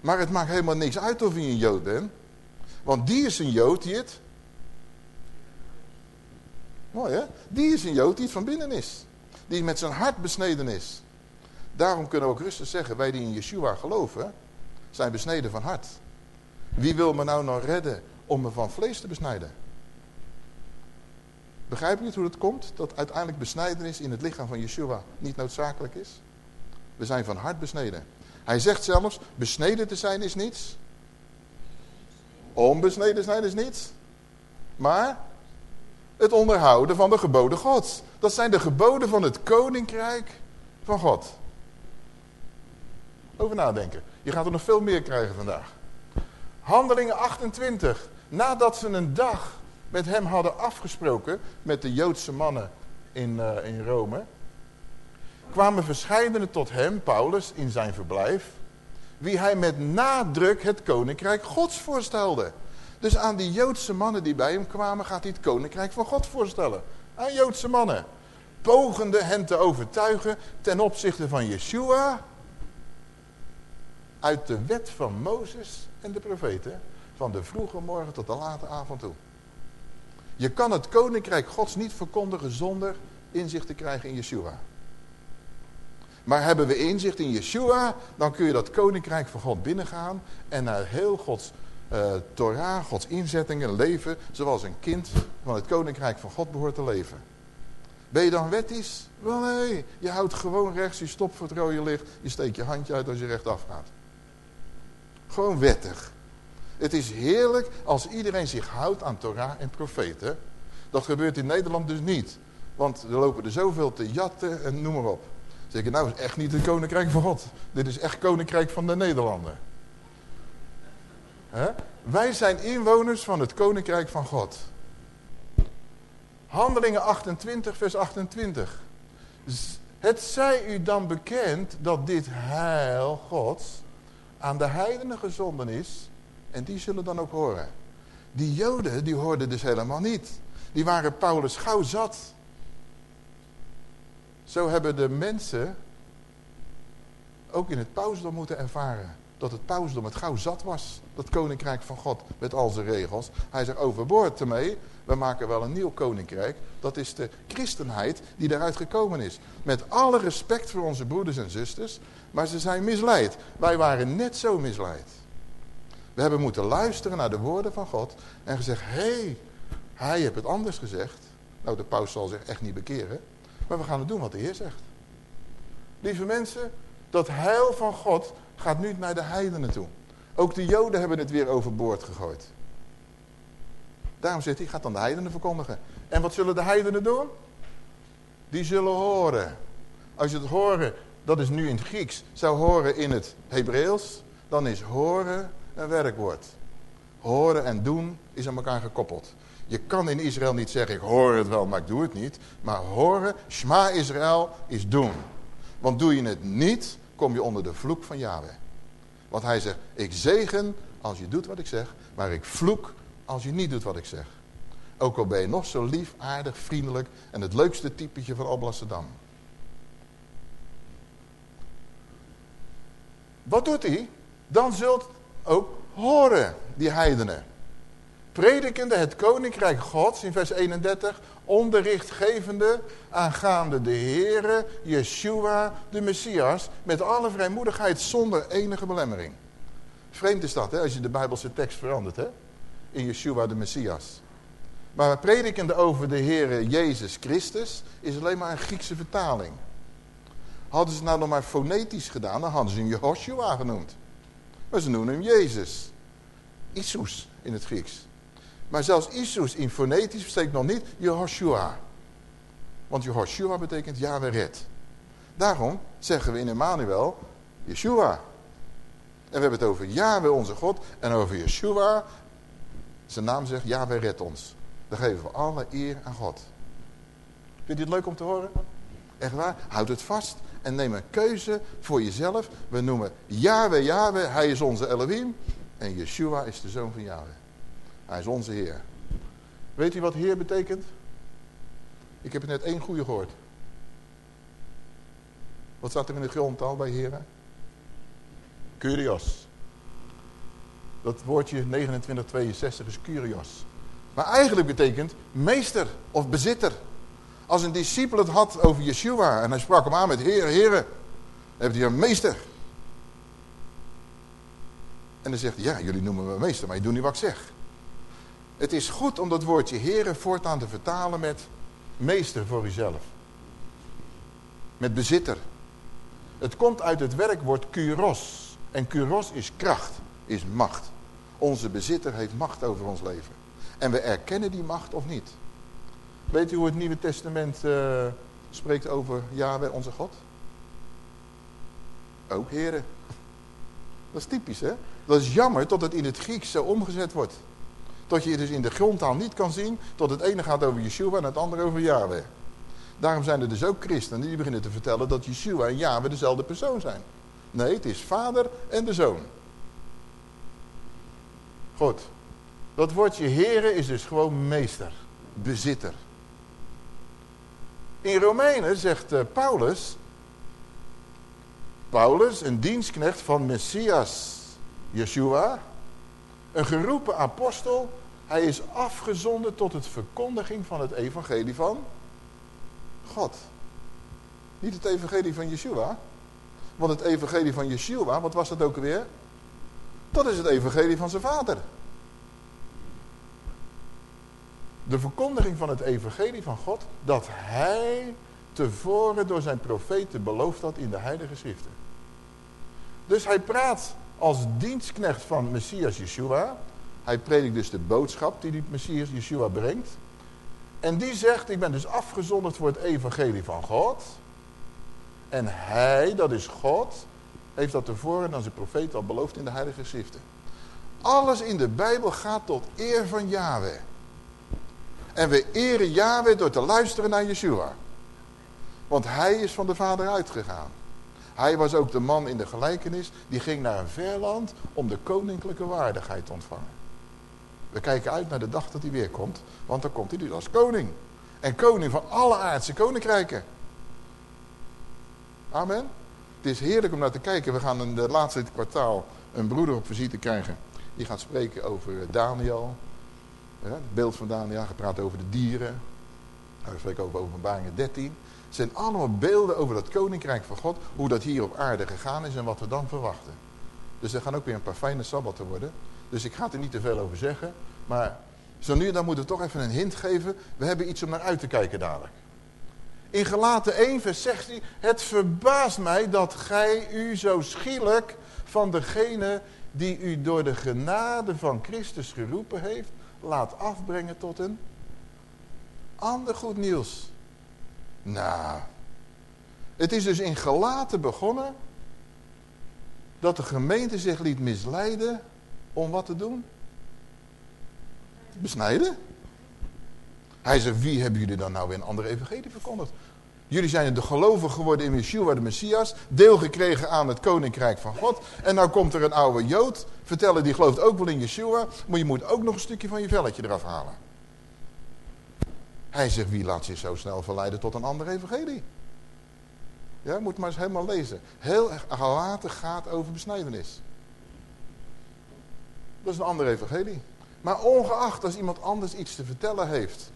Maar het maakt helemaal niks uit of je een jood bent. Want die is een jood die het... Mooi hè? Die is een jood die het van binnen is. Die met zijn hart besneden is. Daarom kunnen we ook rustig zeggen, wij die in Yeshua geloven, zijn besneden van hart. Wie wil me nou nog redden om me van vlees te besnijden? Begrijp je hoe het komt? Dat uiteindelijk besnijdenis in het lichaam van Yeshua niet noodzakelijk is? We zijn van hart besneden. Hij zegt zelfs, besneden te zijn is niets. Onbesneden zijn is niets. Maar het onderhouden van de geboden gods. Dat zijn de geboden van het koninkrijk van God. Over nadenken. Je gaat er nog veel meer krijgen vandaag. Handelingen 28. Nadat ze een dag met hem hadden afgesproken, met de Joodse mannen in, uh, in Rome, kwamen verscheidenen tot hem, Paulus, in zijn verblijf, wie hij met nadruk het koninkrijk gods voorstelde. Dus aan die Joodse mannen die bij hem kwamen, gaat hij het koninkrijk van God voorstellen. Aan Joodse mannen. Pogende hen te overtuigen ten opzichte van Yeshua uit de wet van Mozes en de profeten van de vroege morgen tot de late avond toe. Je kan het koninkrijk gods niet verkondigen zonder inzicht te krijgen in Yeshua. Maar hebben we inzicht in Yeshua, dan kun je dat koninkrijk van God binnengaan en naar heel Gods uh, Torah, Gods inzettingen leven zoals een kind van het koninkrijk van God behoort te leven. Ben je dan wettisch? Wel nee, je houdt gewoon rechts, je stopt voor het rode licht, je steekt je handje uit als je rechtaf gaat. Gewoon wettig. Het is heerlijk als iedereen zich houdt aan Torah en profeten. Dat gebeurt in Nederland dus niet. Want er lopen er zoveel te jatten en noem maar op. Je, nou is echt niet het koninkrijk van God. Dit is echt koninkrijk van de Nederlanden. He? Wij zijn inwoners van het koninkrijk van God. Handelingen 28 vers 28. Het zij u dan bekend dat dit heil Gods aan de heidenen gezonden is en die zullen dan ook horen. Die joden, die hoorden dus helemaal niet. Die waren Paulus gauw zat. Zo hebben de mensen ook in het pausdom moeten ervaren. Dat het pausdom het gauw zat was. Dat koninkrijk van God met al zijn regels. Hij zegt overboord ermee. We maken wel een nieuw koninkrijk. Dat is de christenheid die daaruit gekomen is. Met alle respect voor onze broeders en zusters. Maar ze zijn misleid. Wij waren net zo misleid. We hebben moeten luisteren naar de woorden van God en gezegd, hé, hey, hij heeft het anders gezegd. Nou, de paus zal zich echt niet bekeren, maar we gaan het doen wat de Heer zegt. Lieve mensen, dat heil van God gaat nu naar de heidenen toe. Ook de joden hebben het weer overboord gegooid. Daarom zegt hij, gaat dan de heidenen verkondigen. En wat zullen de heidenen doen? Die zullen horen. Als je het horen, dat is nu in het Grieks, zou horen in het Hebreeuws, dan is horen een werkwoord. Horen en doen is aan elkaar gekoppeld. Je kan in Israël niet zeggen, ik hoor het wel, maar ik doe het niet. Maar horen, Shma Israël, is doen. Want doe je het niet, kom je onder de vloek van Yahweh. Want hij zegt, ik zegen als je doet wat ik zeg, maar ik vloek als je niet doet wat ik zeg. Ook al ben je nog zo lief, aardig, vriendelijk en het leukste typetje van Alblasserdam. Wat doet hij? Dan zult ook horen, die heidenen. Predikende het koninkrijk gods, in vers 31, onderrichtgevende aangaande de Heere, Yeshua, de Messias, met alle vrijmoedigheid zonder enige belemmering. Vreemd is dat, hè, als je de Bijbelse tekst verandert, hè? in Yeshua de Messias. Maar predikende over de Heere Jezus Christus is alleen maar een Griekse vertaling. Hadden ze het nou nog maar fonetisch gedaan, dan hadden ze hem Jehoshua genoemd. Maar ze noemen hem Jezus. Isus in het Grieks. Maar zelfs Isus in fonetisch betekent nog niet Jehoshua. Want Jehoshua betekent Yahweh red. Daarom zeggen we in Emmanuel Yeshua. En we hebben het over Yahweh onze God en over Yeshua. Zijn naam zegt Yahweh red ons. dan geven we alle eer aan God. Vindt u het leuk om te horen? Echt waar? Houd het vast en neem een keuze voor jezelf. We noemen Yahweh, Yahweh, hij is onze Elohim. En Yeshua is de zoon van Yahweh. Hij is onze Heer. Weet u wat Heer betekent? Ik heb net één goede gehoord. Wat staat er in de grondtaal bij Heren? Curios. Dat woordje 2962 is Curios. Maar eigenlijk betekent meester of bezitter. Als een discipel het had over Yeshua en hij sprak hem aan met heren, heren. Dan heeft hij een meester. En dan zegt hij, ja, jullie noemen me meester, maar je doet niet wat ik zeg. Het is goed om dat woordje heren voortaan te vertalen met meester voor uzelf. Met bezitter. Het komt uit het werkwoord kuros. En kuros is kracht, is macht. Onze bezitter heeft macht over ons leven. En we erkennen die macht of niet. Weet u hoe het Nieuwe Testament uh, spreekt over Yahweh, onze God? Ook heren. Dat is typisch, hè? Dat is jammer tot het in het Grieks zo omgezet wordt. Tot je het dus in de grondtaal niet kan zien, tot het ene gaat over Yeshua en het andere over Yahweh. Daarom zijn er dus ook christenen die beginnen te vertellen dat Yeshua en Yahweh dezelfde persoon zijn. Nee, het is vader en de zoon. Goed. Dat woordje heren is dus gewoon meester, bezitter. In Romeinen zegt uh, Paulus, Paulus, een dienstknecht van Messias, Yeshua, een geroepen apostel, hij is afgezonden tot het verkondiging van het evangelie van God. Niet het evangelie van Yeshua, want het evangelie van Yeshua, wat was dat ook alweer? Dat is het evangelie van zijn vader. De verkondiging van het evangelie van God, dat hij tevoren door zijn profeten beloofd had in de heilige schriften. Dus hij praat als dienstknecht van Messias Yeshua. Hij predikt dus de boodschap die die Messias Yeshua brengt. En die zegt, ik ben dus afgezonderd voor het evangelie van God. En hij, dat is God, heeft dat tevoren aan zijn profeet al beloofd in de heilige schriften. Alles in de Bijbel gaat tot eer van Yahweh. En we eren Yahweh door te luisteren naar Yeshua. Want hij is van de Vader uitgegaan. Hij was ook de man in de gelijkenis die ging naar een ver land om de koninklijke waardigheid te ontvangen. We kijken uit naar de dag dat hij weer komt, want dan komt hij dus als koning. En koning van alle aardse koninkrijken. Amen. Het is heerlijk om naar te kijken. We gaan in de laatste kwartaal een broeder op visite krijgen. Die gaat spreken over Daniel. Ja, het beeld van Daniel, gepraat over de dieren. We spreken over openbaringen 13. Het zijn allemaal beelden over dat koninkrijk van God. Hoe dat hier op aarde gegaan is en wat we dan verwachten. Dus er gaan ook weer een paar fijne sabbatten worden. Dus ik ga er niet te veel over zeggen. Maar zo nu dan moeten we toch even een hint geven. We hebben iets om naar uit te kijken dadelijk. In Gelaten 1 vers 16. Het verbaast mij dat gij u zo schielijk van degene die u door de genade van Christus geroepen heeft. Laat afbrengen tot een ander goed nieuws. Nou, het is dus in Gelaten begonnen dat de gemeente zich liet misleiden om wat te doen? Besnijden. Hij zegt, wie hebben jullie dan nou weer een andere evangelie verkondigd? Jullie zijn de gelovig geworden in Yeshua de Messias, deel gekregen aan het koninkrijk van God. En nou komt er een oude Jood, vertellen die gelooft ook wel in Yeshua, maar je moet ook nog een stukje van je velletje eraf halen. Hij zegt, wie laat zich zo snel verleiden tot een andere evangelie? Ja, moet maar eens helemaal lezen. Heel gelaten gaat over besnijdenis. Dat is een andere evangelie. Maar ongeacht als iemand anders iets te vertellen heeft...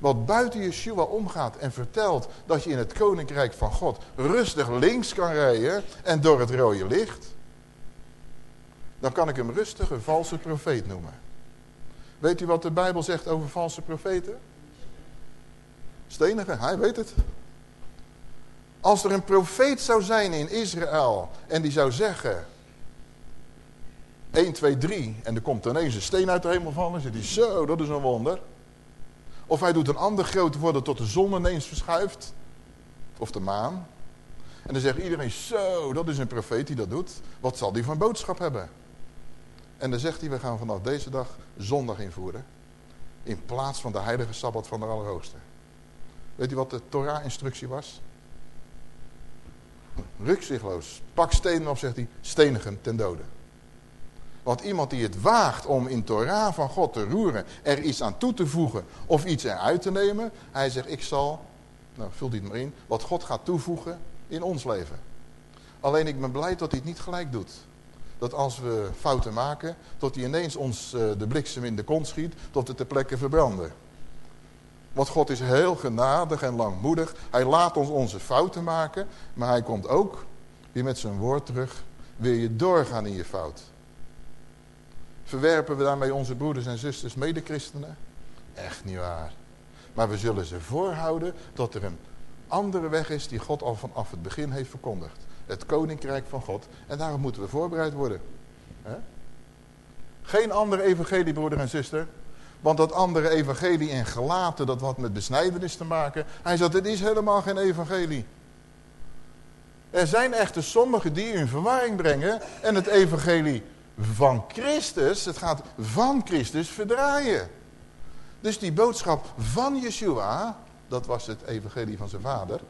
wat buiten Yeshua omgaat en vertelt... dat je in het koninkrijk van God rustig links kan rijden... en door het rode licht... dan kan ik hem rustig een valse profeet noemen. Weet u wat de Bijbel zegt over valse profeten? Stenigen, hij weet het. Als er een profeet zou zijn in Israël en die zou zeggen... 1, 2, 3 en er komt ineens een steen uit de hemel vallen... en zegt hij, zo, dat is een wonder. Of hij doet een ander grote worden tot de zon ineens verschuift. Of de maan. En dan zegt iedereen, zo, dat is een profeet die dat doet. Wat zal die van boodschap hebben? En dan zegt hij, we gaan vanaf deze dag zondag invoeren. In plaats van de heilige Sabbat van de Allerhoogste. Weet u wat de Torah-instructie was? Rukzichtloos. Pak stenen op, zegt hij, stenigen ten dode. Want iemand die het waagt om in Torah van God te roeren, er iets aan toe te voegen of iets eruit te nemen. Hij zegt, ik zal, nou vul dit maar in, wat God gaat toevoegen in ons leven. Alleen ik ben blij dat hij het niet gelijk doet. Dat als we fouten maken, dat hij ineens ons uh, de bliksem in de kont schiet, tot het ter plekke verbranden. Want God is heel genadig en langmoedig. Hij laat ons onze fouten maken, maar hij komt ook weer met zijn woord terug. Wil je doorgaan in je fout? Verwerpen we daarmee onze broeders en zusters medechristenen? Echt niet waar. Maar we zullen ze voorhouden dat er een andere weg is die God al vanaf het begin heeft verkondigd. Het koninkrijk van God. En daarom moeten we voorbereid worden. Geen andere evangelie, broeder en zuster. Want dat andere evangelie in gelaten, dat wat met besnijdenis te maken. Hij zegt, het is helemaal geen evangelie. Er zijn echter sommigen die u in verwarring brengen en het evangelie van Christus, het gaat van Christus verdraaien. Dus die boodschap van Yeshua, dat was het evangelie van zijn vader,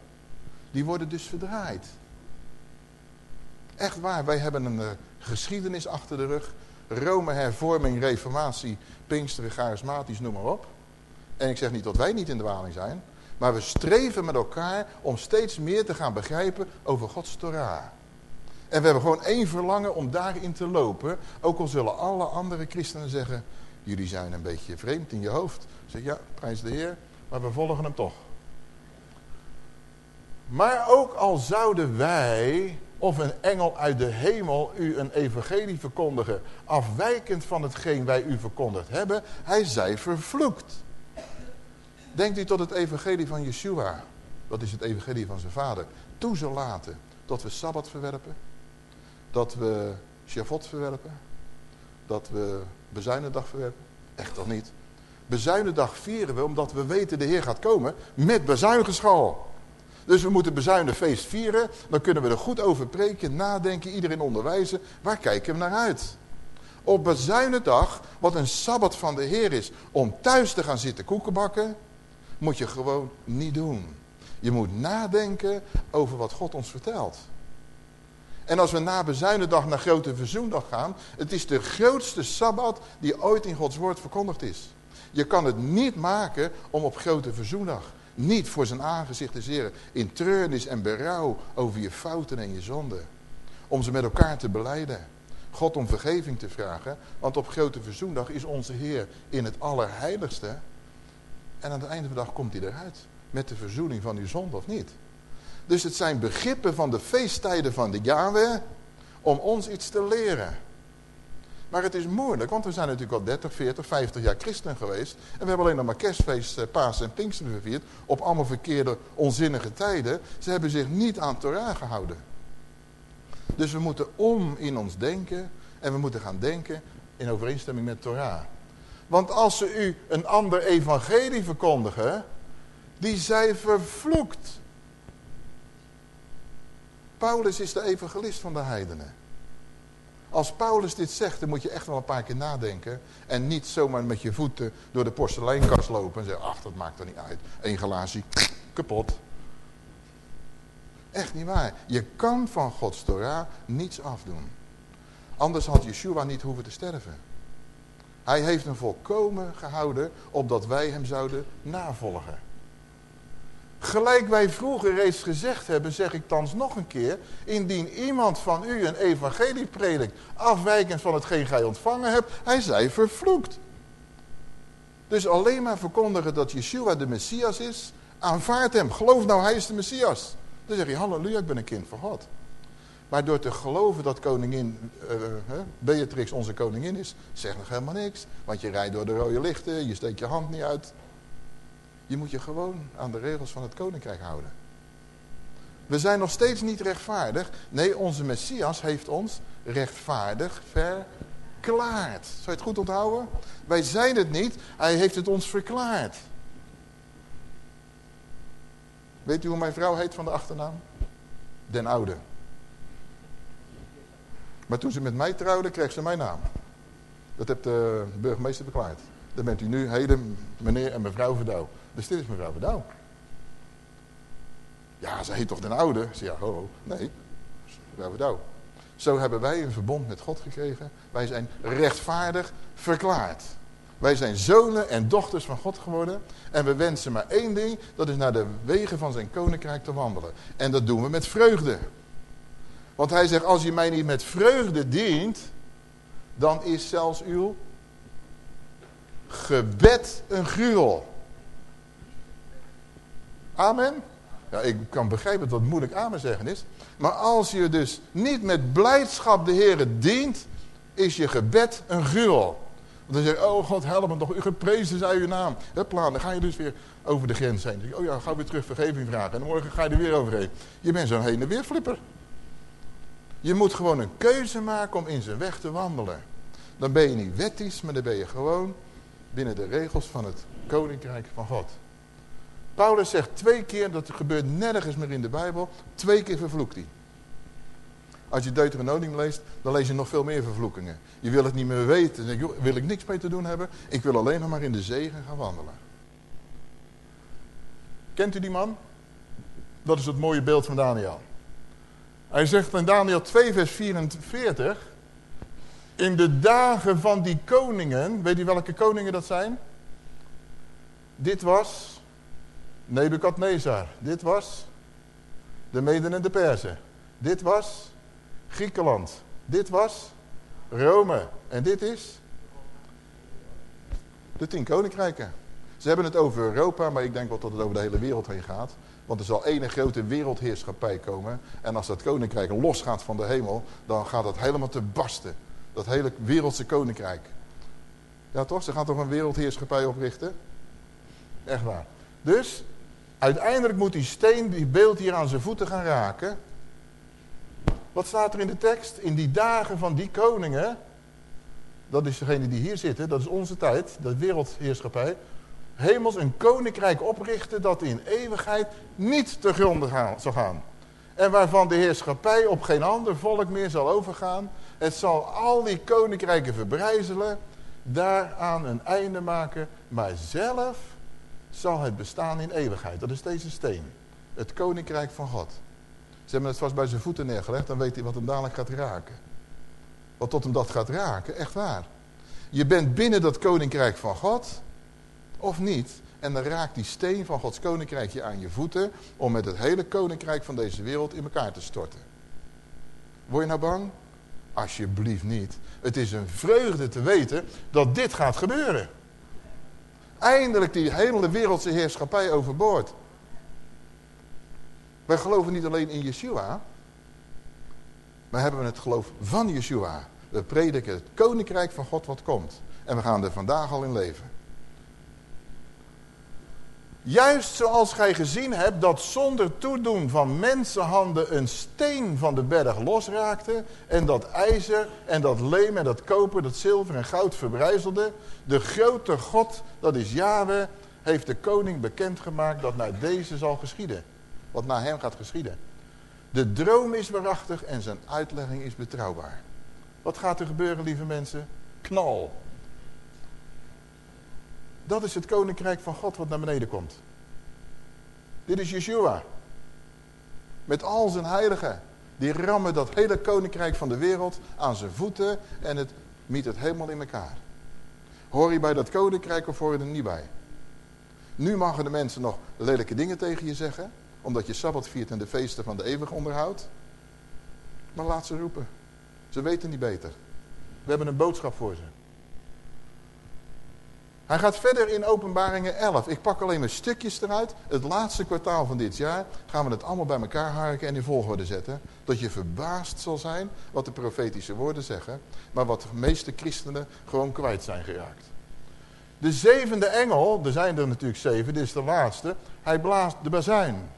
die worden dus verdraaid. Echt waar, wij hebben een uh, geschiedenis achter de rug. Rome, hervorming, reformatie, Pinksteren, charismatisch, noem maar op. En ik zeg niet dat wij niet in de waling zijn. Maar we streven met elkaar om steeds meer te gaan begrijpen over Gods Torah. En we hebben gewoon één verlangen om daarin te lopen. Ook al zullen alle andere christenen zeggen... jullie zijn een beetje vreemd in je hoofd. Zeg ja, prijs de Heer, maar we volgen hem toch. Maar ook al zouden wij of een engel uit de hemel u een evangelie verkondigen... afwijkend van hetgeen wij u verkondigd hebben, hij zij vervloekt. Denkt u tot het evangelie van Yeshua, dat is het evangelie van zijn vader, toe zal laten dat we Sabbat verwerpen, dat we Shavot verwerpen, dat we Bezuinendag verwerpen? Echt toch niet? Bezuinendag vieren we omdat we weten de Heer gaat komen met bezuingeschal. Dus we moeten bezuinenfeest vieren. Dan kunnen we er goed over preken, nadenken, iedereen onderwijzen. Waar kijken we naar uit? Op bezuinendag, wat een sabbat van de Heer is, om thuis te gaan zitten koeken bakken, moet je gewoon niet doen. Je moet nadenken over wat God ons vertelt. En als we na bezuinendag naar grote verzoendag gaan, het is de grootste sabbat die ooit in Gods woord verkondigd is. Je kan het niet maken om op grote verzoendag niet voor zijn aangezicht te zeren. In treurnis en berouw over je fouten en je zonden. Om ze met elkaar te beleiden. God om vergeving te vragen. Want op grote verzoendag is onze Heer in het allerheiligste. En aan het einde van de dag komt hij eruit. Met de verzoening van uw zonde of niet. Dus het zijn begrippen van de feesttijden van de Yahweh. Om ons iets te leren. Maar het is moeilijk, want we zijn natuurlijk al 30, 40, 50 jaar christen geweest. En we hebben alleen nog maar kerstfeest, eh, paas en pinksteren gevierd. Op allemaal verkeerde, onzinnige tijden. Ze hebben zich niet aan Torah gehouden. Dus we moeten om in ons denken. En we moeten gaan denken in overeenstemming met Torah. Want als ze u een ander evangelie verkondigen, die zij vervloekt. Paulus is de evangelist van de heidenen. Als Paulus dit zegt, dan moet je echt wel een paar keer nadenken. En niet zomaar met je voeten door de porseleinkast lopen en zeggen, ach, dat maakt er niet uit. Eén glaasje, kapot. Echt niet waar. Je kan van Gods Torah niets afdoen. Anders had Yeshua niet hoeven te sterven. Hij heeft hem volkomen gehouden, opdat wij hem zouden navolgen. Gelijk wij vroeger reeds gezegd hebben, zeg ik thans nog een keer. Indien iemand van u een evangelie predikt, afwijkend van hetgeen gij ontvangen hebt, hij zij vervloekt. Dus alleen maar verkondigen dat Yeshua de Messias is, aanvaard hem. Geloof nou, hij is de Messias. Dan zeg je, halleluja, ik ben een kind van God. Maar door te geloven dat koningin uh, Beatrix onze koningin is, zegt nog helemaal niks. Want je rijdt door de rode lichten, je steekt je hand niet uit. Je moet je gewoon aan de regels van het koninkrijk houden. We zijn nog steeds niet rechtvaardig. Nee, onze Messias heeft ons rechtvaardig verklaard. Zou je het goed onthouden? Wij zijn het niet, hij heeft het ons verklaard. Weet u hoe mijn vrouw heet van de achternaam? Den Oude. Maar toen ze met mij trouwde, kreeg ze mijn naam. Dat heeft de burgemeester verklaard. dan bent u nu heden meneer en mevrouw Verdouw. Dus dit is mevrouw Verdouw. Ja, ze heet toch den oude? Ze ja, ho, nee, mevrouw. Zo hebben wij een verbond met God gekregen. Wij zijn rechtvaardig verklaard. Wij zijn zonen en dochters van God geworden. En we wensen maar één ding. Dat is naar de wegen van zijn koninkrijk te wandelen. En dat doen we met vreugde. Want hij zegt, als je mij niet met vreugde dient. Dan is zelfs uw gebed een gruwel. Amen. Ja, ik kan begrijpen dat het moeilijk amen zeggen is. Maar als je dus niet met blijdschap de Heer dient, is je gebed een gruwel. Want dan zeg je, oh God, help me toch, u geprezen zij uw naam. Hupla, dan ga je dus weer over de grens heen. Dan je, oh ja, ga weer terug vergeving vragen. En morgen ga je er weer overheen. Je bent zo'n heen en weer flipper. Je moet gewoon een keuze maken om in zijn weg te wandelen. Dan ben je niet wettisch, maar dan ben je gewoon binnen de regels van het koninkrijk van God. Paulus zegt twee keer, dat gebeurt nergens meer in de Bijbel, twee keer vervloekt hij. Als je Deuteronomium leest, dan lees je nog veel meer vervloekingen. Je wil het niet meer weten. Dan denk wil ik niks mee te doen hebben? Ik wil alleen nog maar in de zegen gaan wandelen. Kent u die man? Dat is het mooie beeld van Daniel. Hij zegt in Daniel 2 vers 44... In de dagen van die koningen, weet u welke koningen dat zijn? Dit was Nebukadnezar. Dit was de Meden en de Perzen. Dit was Griekenland. Dit was Rome. En dit is de tien koninkrijken. Ze hebben het over Europa, maar ik denk wel dat het over de hele wereld heen gaat. Want er zal één grote wereldheerschappij komen. En als dat koninkrijk losgaat van de hemel, dan gaat het helemaal te barsten. Dat hele wereldse koninkrijk. Ja toch, ze gaan toch een wereldheerschappij oprichten? Echt waar. Dus, uiteindelijk moet die steen, die beeld hier aan zijn voeten gaan raken. Wat staat er in de tekst? In die dagen van die koningen, dat is degene die hier zitten, dat is onze tijd, dat wereldheerschappij, hemels een koninkrijk oprichten dat in eeuwigheid niet te gronden zal gaan. En waarvan de heerschappij op geen ander volk meer zal overgaan. Het zal al die koninkrijken verbrijzelen, daaraan een einde maken, maar zelf zal het bestaan in eeuwigheid. Dat is deze steen. Het koninkrijk van God. Ze hebben het vast bij zijn voeten neergelegd, dan weet hij wat hem dadelijk gaat raken. Wat tot hem dat gaat raken, echt waar. Je bent binnen dat koninkrijk van God, of niet. En dan raakt die steen van Gods koninkrijk je aan je voeten... om met het hele koninkrijk van deze wereld in elkaar te storten. Word je nou bang? Alsjeblieft niet. Het is een vreugde te weten dat dit gaat gebeuren. Eindelijk die hele wereldse heerschappij overboord. Wij geloven niet alleen in Yeshua, maar hebben het geloof van Yeshua. We prediken het koninkrijk van God wat komt. En we gaan er vandaag al in leven. Juist zoals gij gezien hebt dat zonder toedoen van mensenhanden een steen van de berg losraakte en dat ijzer en dat leem en dat koper, dat zilver en goud verbrijzelde. De grote God, dat is Yahweh, heeft de koning bekendgemaakt dat naar deze zal geschieden wat na hem gaat geschieden. De droom is waarachtig en zijn uitlegging is betrouwbaar. Wat gaat er gebeuren, lieve mensen? Knal. Dat is het koninkrijk van God wat naar beneden komt. Dit is Yeshua. Met al zijn heiligen. Die rammen dat hele koninkrijk van de wereld aan zijn voeten en het miet het helemaal in elkaar. Hoor je bij dat koninkrijk of hoor je er niet bij? Nu mogen de mensen nog lelijke dingen tegen je zeggen omdat je Sabbat viert en de feesten van de eeuwig onderhoudt. Maar laat ze roepen. Ze weten niet beter. We hebben een boodschap voor ze. Hij gaat verder in openbaringen 11. Ik pak alleen maar stukjes eruit. Het laatste kwartaal van dit jaar gaan we het allemaal bij elkaar harken en in volgorde zetten. Dat je verbaasd zal zijn wat de profetische woorden zeggen. Maar wat de meeste christenen gewoon kwijt zijn geraakt. De zevende engel, er zijn er natuurlijk zeven, dit is de laatste. Hij blaast de bazuin.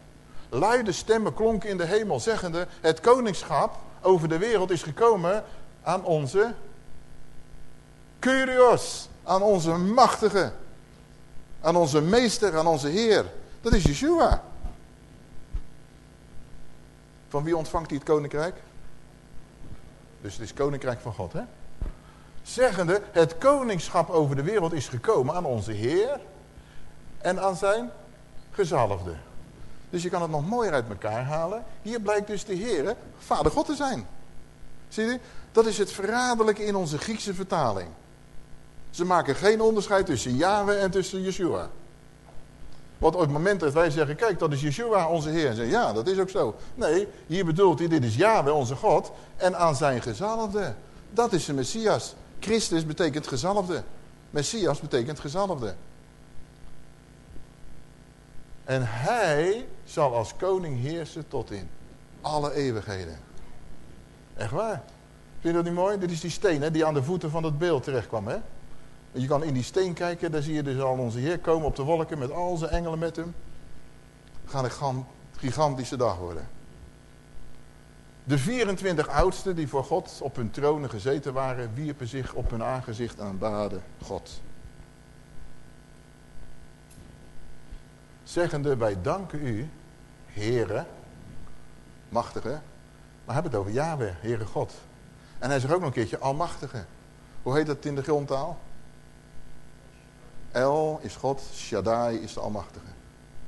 Luide stemmen klonken in de hemel, zeggende... het koningschap over de wereld is gekomen aan onze Curios, aan onze machtige, aan onze meester, aan onze Heer. Dat is Yeshua. Van wie ontvangt hij het koninkrijk? Dus het is koninkrijk van God, hè? Zeggende, het koningschap over de wereld is gekomen aan onze Heer en aan zijn gezalfde. Dus je kan het nog mooier uit elkaar halen. Hier blijkt dus de Heer Vader God te zijn. Zie je? Dat is het verraderlijke in onze Griekse vertaling. Ze maken geen onderscheid tussen Yahweh en tussen Yeshua. Want op het moment dat wij zeggen, kijk, dat is Yeshua onze Heer. En zeggen, ja, dat is ook zo. Nee, hier bedoelt hij, dit is Yahweh onze God. En aan zijn gezalfde. Dat is de Messias. Christus betekent gezalfde. Messias betekent gezalfde. En hij zal als koning heersen tot in alle eeuwigheden. Echt waar. Vind je dat niet mooi? Dit is die steen hè, die aan de voeten van het beeld terecht kwam. Hè? Je kan in die steen kijken, daar zie je dus al onze Heer komen op de wolken met al zijn engelen met hem. Gaat een gigantische dag worden. De 24 oudsten die voor God op hun tronen gezeten waren, wierpen zich op hun aangezicht en aanbaden God. Zeggende, wij danken u, Heere, machtige, maar hebben het over Yahweh, Heere God. En hij zegt ook nog een keertje, almachtige. Hoe heet dat in de grondtaal? El is God, Shaddai is de almachtige.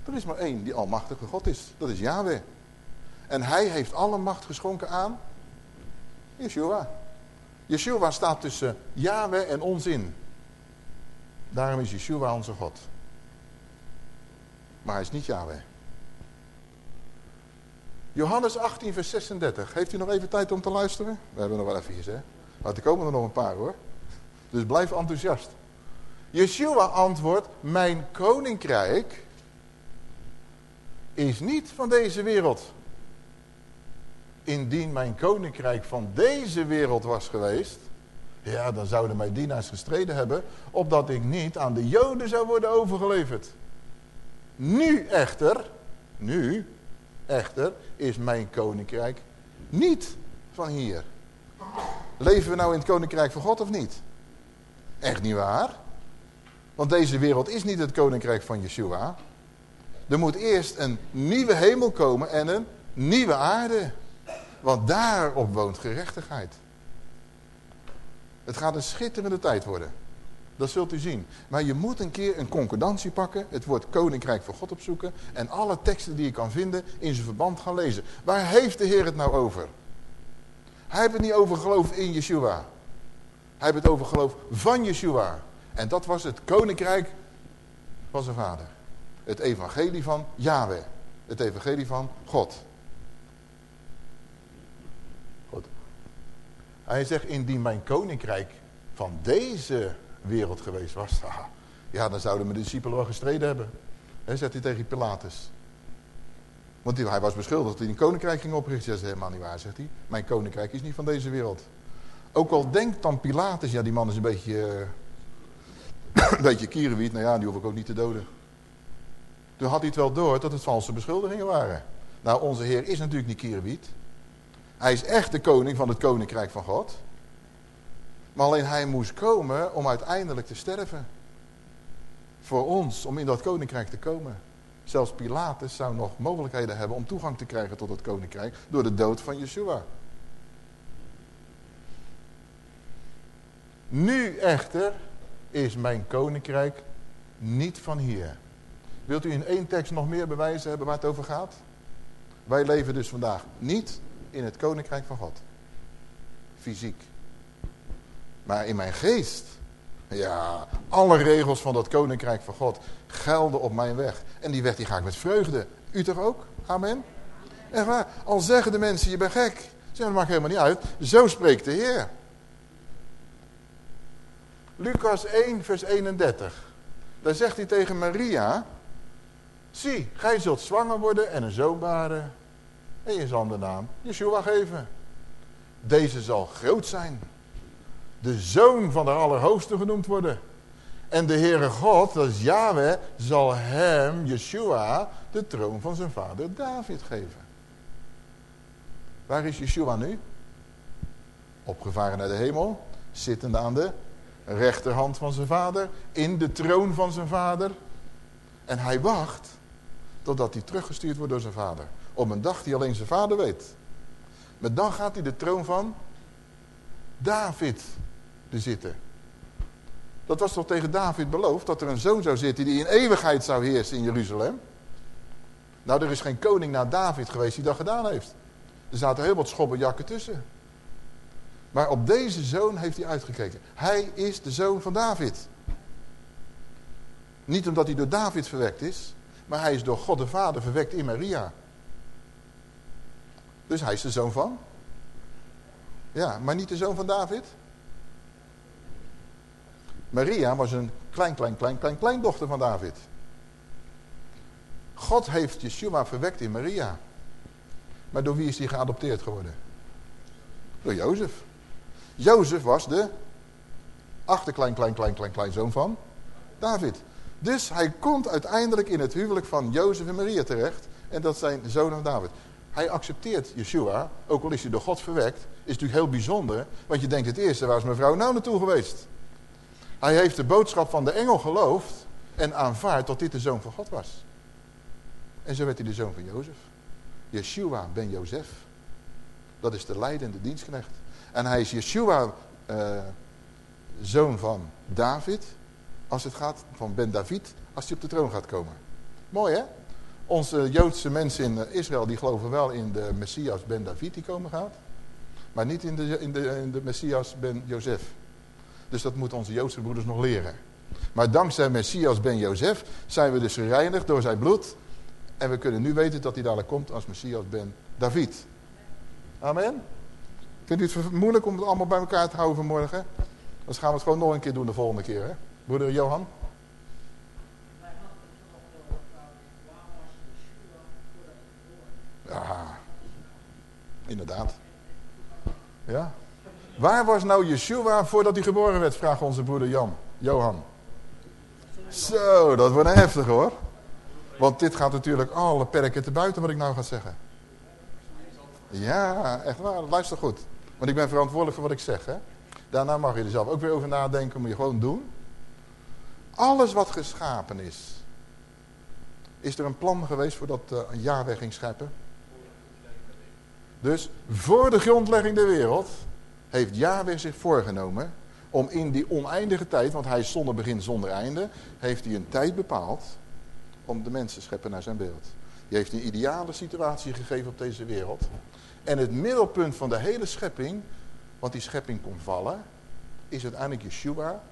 Er is maar één die almachtige God is, dat is Yahweh. En hij heeft alle macht geschonken aan Yeshua. Yeshua staat tussen Yahweh en ons in. Daarom is Yeshua onze God. Maar hij is niet Yahweh. Johannes 18 vers 36. Heeft u nog even tijd om te luisteren? We hebben nog wel even hè. Maar er komen er nog een paar hoor. Dus blijf enthousiast. Yeshua antwoordt, mijn koninkrijk is niet van deze wereld. Indien mijn koninkrijk van deze wereld was geweest, ja, dan zouden mijn dienaars gestreden hebben, opdat ik niet aan de joden zou worden overgeleverd. Nu echter, nu echter, is mijn koninkrijk niet van hier. Leven we nou in het koninkrijk van God of niet? Echt niet waar. Want deze wereld is niet het koninkrijk van Yeshua. Er moet eerst een nieuwe hemel komen en een nieuwe aarde. Want daarop woont gerechtigheid. Het gaat een schitterende tijd worden. Dat zult u zien. Maar je moet een keer een concordantie pakken. Het woord koninkrijk van God opzoeken. En alle teksten die je kan vinden in zijn verband gaan lezen. Waar heeft de Heer het nou over? Hij heeft het niet over geloof in Yeshua. Hij heeft het over geloof van Yeshua. En dat was het koninkrijk van zijn vader. Het evangelie van Yahweh. Het evangelie van God. Goed. Hij zegt, indien mijn koninkrijk van deze wereld geweest was, ja, dan zouden mijn discipelen wel gestreden hebben. He, zegt hij tegen Pilatus. Want hij was beschuldigd dat hij een koninkrijk ging oprichten. Dat is helemaal niet waar, zegt hij. Mijn koninkrijk is niet van deze wereld. Ook al denkt dan Pilatus, ja die man is een beetje een beetje kierenwiet, nou ja, die hoef ik ook niet te doden. Toen had hij het wel door dat het valse beschuldigingen waren. Nou, onze Heer is natuurlijk niet kierenwiet. Hij is echt de koning van het koninkrijk van God. Maar alleen hij moest komen om uiteindelijk te sterven. Voor ons, om in dat koninkrijk te komen. Zelfs Pilatus zou nog mogelijkheden hebben om toegang te krijgen tot het koninkrijk. Door de dood van Yeshua. Nu echter is mijn koninkrijk niet van hier. Wilt u in één tekst nog meer bewijzen hebben waar het over gaat? Wij leven dus vandaag niet in het koninkrijk van God. Fysiek. Maar in mijn geest. Ja, alle regels van dat koninkrijk van God gelden op mijn weg. En die weg die ga ik met vreugde. U toch ook? Amen? Echt waar. Al zeggen de mensen, je bent gek. Zeg, dat maakt helemaal niet uit. Zo spreekt de Heer. Lucas 1 vers 31. Daar zegt hij tegen Maria. Zie, gij zult zwanger worden en een zoon baren. En je zal de naam Yeshua geven. Deze zal groot zijn. De zoon van de Allerhoogste genoemd worden. En de Heere God, dat is Yahweh, zal hem, Yeshua, de troon van zijn vader David geven. Waar is Yeshua nu? Opgevaren naar de hemel, zittende aan de rechterhand van zijn vader, in de troon van zijn vader. En hij wacht totdat hij teruggestuurd wordt door zijn vader. Op een dag die alleen zijn vader weet. Maar dan gaat hij de troon van David te zitten. Dat was toch tegen David beloofd, dat er een zoon zou zitten die in eeuwigheid zou heersen in Jeruzalem. Nou, er is geen koning na David geweest die dat gedaan heeft. Er zaten heel wat schobbenjakken tussen. Maar op deze zoon heeft hij uitgekeken. Hij is de zoon van David. Niet omdat hij door David verwekt is, maar hij is door God de Vader verwekt in Maria. Dus hij is de zoon van? Ja, maar niet de zoon van David? Maria was een klein, klein, klein, klein, kleindochter van David. God heeft Yeshua verwekt in Maria. Maar door wie is hij geadopteerd geworden? Door Jozef. Jozef was de achterklein, klein, klein, klein, klein zoon van David. Dus hij komt uiteindelijk in het huwelijk van Jozef en Maria terecht. En dat zijn zonen van David. Hij accepteert Yeshua, ook al is hij door God verwekt. Is natuurlijk heel bijzonder, want je denkt het eerste, waar is mijn vrouw nou naartoe geweest? Hij heeft de boodschap van de engel geloofd en aanvaard dat dit de zoon van God was. En zo werd hij de zoon van Jozef. Yeshua ben Jozef. Dat is de leidende dienstknecht. En hij is Yeshua, uh, zoon van David, als het gaat van Ben David, als hij op de troon gaat komen. Mooi hè? Onze Joodse mensen in eh, Israël, die geloven wel in de Messias Ben David die komen gaat. Maar niet in de, in de, in de Messias Ben Jozef. Dus dat moeten onze Joodse broeders nog leren. Maar dankzij Messias Ben Jozef zijn we dus gereinigd door zijn bloed. En we kunnen nu weten dat hij dadelijk komt als Messias Ben David. Amen. Vindt u het moeilijk om het allemaal bij elkaar te houden vanmorgen? Dan gaan we het gewoon nog een keer doen de volgende keer. Hè? Broeder Johan? Ja, inderdaad. Ja. Waar was nou Yeshua voordat hij geboren werd, vraagt onze broeder Jan. Johan. Zo, dat wordt een heftig hoor. Want dit gaat natuurlijk alle perken te buiten wat ik nou ga zeggen. Ja, echt waar. Luister goed. Want ik ben verantwoordelijk voor wat ik zeg. Hè? Daarna mag je er zelf ook weer over nadenken. Moet je gewoon doen. Alles wat geschapen is. Is er een plan geweest voordat uh, een Yahweh ging scheppen? Dus voor de grondlegging der wereld heeft Yahweh zich voorgenomen om in die oneindige tijd, want hij is zonder begin, zonder einde, heeft hij een tijd bepaald om de mensen te scheppen naar zijn beeld. Die heeft een ideale situatie gegeven op deze wereld. En het middelpunt van de hele schepping, want die schepping kon vallen, is uiteindelijk Yeshua,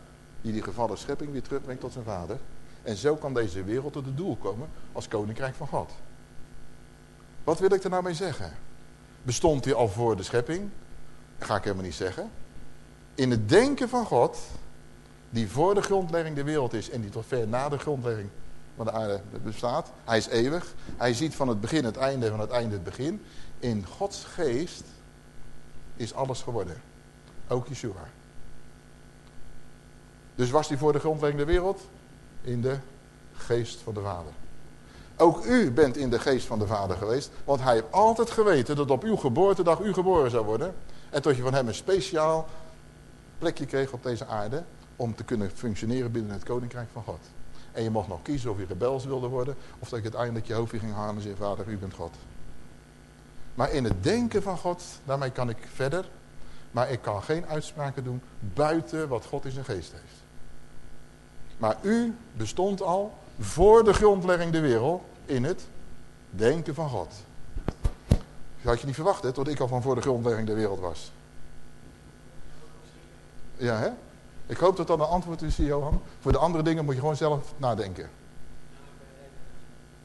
die die gevallen schepping weer terugbrengt tot zijn vader. En zo kan deze wereld tot het doel komen als koninkrijk van God. Wat wil ik er nou mee zeggen? Bestond hij al voor de schepping? Dat ga ik helemaal niet zeggen. In het denken van God, die voor de grondlegging de wereld is en die tot ver na de grondlegging van de aarde bestaat. Hij is eeuwig. Hij ziet van het begin het einde van het einde het begin. In Gods geest is alles geworden. Ook Yeshua. Dus was hij voor de grondlegging der wereld? In de geest van de Vader. Ook u bent in de geest van de Vader geweest. Want hij heeft altijd geweten dat op uw geboortedag u geboren zou worden. En dat je van hem een speciaal plekje kreeg op deze aarde. Om te kunnen functioneren binnen het koninkrijk van God. En je mocht nog kiezen of je rebels wilde worden. Of dat je uiteindelijk je hoofdje ging halen en zei, vader, u bent God. Maar in het denken van God, daarmee kan ik verder. Maar ik kan geen uitspraken doen buiten wat God in zijn geest heeft. Maar u bestond al voor de grondlegging der wereld in het denken van God. Dat had je niet verwacht, hè, tot ik al van voor de grondlegging der wereld was. Ja, hè? Ik hoop dat dat een antwoord is, Johan. Voor de andere dingen moet je gewoon zelf nadenken.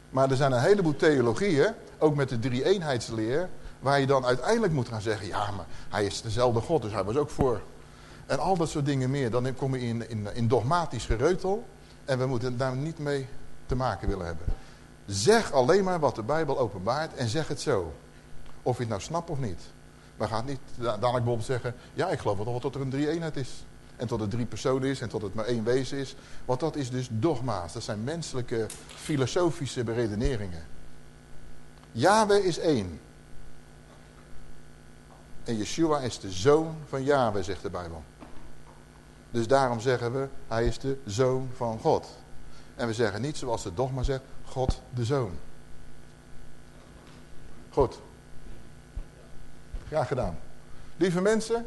Maar er zijn een heleboel theologieën, ook met de drie-eenheidsleer, waar je dan uiteindelijk moet gaan zeggen, ja, maar hij is dezelfde God, dus hij was ook voor. En al dat soort dingen meer. Dan kom je in, in, in dogmatisch gereutel en we moeten daar niet mee te maken willen hebben. Zeg alleen maar wat de Bijbel openbaart en zeg het zo. Of je het nou snapt of niet. Maar gaat niet dadelijk bijvoorbeeld zeggen, ja, ik geloof wel dat er een drie-eenheid is. En tot het drie personen is en tot het maar één wezen is. Want dat is dus dogma's. Dat zijn menselijke filosofische beredeneringen. Yahweh is één. En Yeshua is de zoon van Yahweh, zegt de Bijbel. Dus daarom zeggen we, hij is de zoon van God. En we zeggen niet zoals het dogma zegt, God de zoon. Goed. Graag gedaan. Lieve mensen,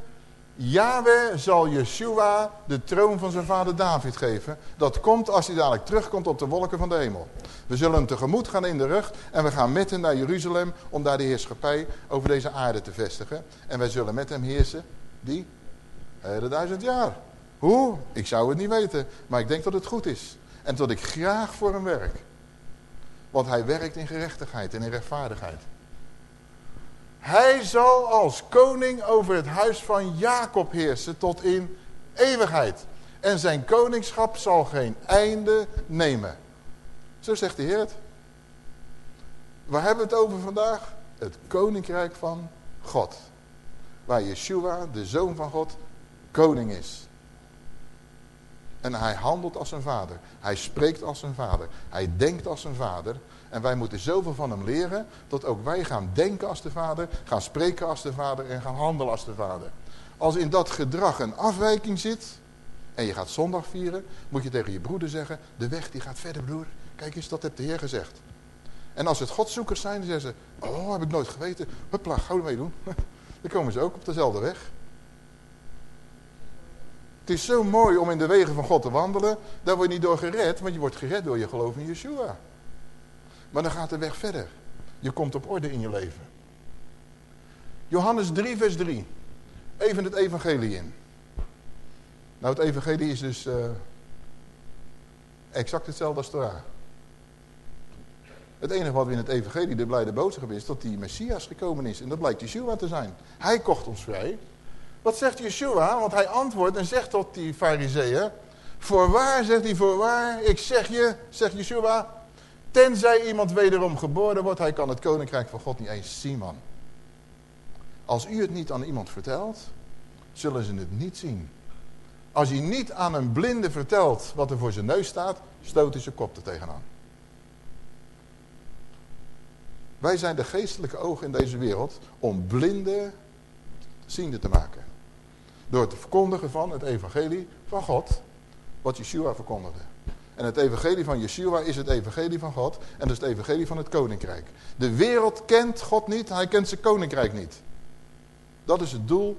Yahweh zal Yeshua de troon van zijn vader David geven. Dat komt als hij dadelijk terugkomt op de wolken van de hemel. We zullen hem tegemoet gaan in de rug en we gaan met hem naar Jeruzalem om daar de heerschappij over deze aarde te vestigen. En wij zullen met hem heersen die hele duizend jaar. Hoe? Ik zou het niet weten, maar ik denk dat het goed is. En dat ik graag voor hem werk. Want hij werkt in gerechtigheid en in rechtvaardigheid. Hij zal als koning over het huis van Jacob heersen tot in eeuwigheid. En zijn koningschap zal geen einde nemen. Zo zegt de Heer het. Waar hebben we het over vandaag? Het koninkrijk van God. Waar Yeshua, de zoon van God, koning is. En hij handelt als zijn vader. Hij spreekt als zijn vader. Hij denkt als zijn vader. En wij moeten zoveel van hem leren, dat ook wij gaan denken als de vader, gaan spreken als de vader en gaan handelen als de vader. Als in dat gedrag een afwijking zit, en je gaat zondag vieren, moet je tegen je broeder zeggen, de weg die gaat verder broer. Kijk eens, dat heeft de Heer gezegd. En als het godzoekers zijn, dan zeggen ze, oh heb ik nooit geweten, huppla, gauw meedoen. Dan komen ze ook op dezelfde weg. Het is zo mooi om in de wegen van God te wandelen, daar word je niet door gered, want je wordt gered door je geloof in Yeshua. Maar dan gaat de weg verder. Je komt op orde in je leven. Johannes 3 vers 3. Even het evangelie in. Nou, het evangelie is dus uh, exact hetzelfde als Torah. Het enige wat we in het evangelie de blijde boodschap is, dat die Messias gekomen is. En dat blijkt Yeshua te zijn. Hij kocht ons vrij. Wat zegt Yeshua? Want hij antwoordt en zegt tot die fariseeën. Voorwaar, zegt hij, voorwaar, ik zeg je, zegt Yeshua, Tenzij iemand wederom geboren wordt, hij kan het koninkrijk van God niet eens zien, man. Als u het niet aan iemand vertelt, zullen ze het niet zien. Als je niet aan een blinde vertelt wat er voor zijn neus staat, stoot hij zijn kop er tegenaan. Wij zijn de geestelijke ogen in deze wereld om blinden ziende te maken. Door het verkondigen van het evangelie van God, wat Yeshua verkondigde. En het evangelie van Yeshua is het evangelie van God. En dat is het evangelie van het koninkrijk. De wereld kent God niet, hij kent zijn koninkrijk niet. Dat is het doel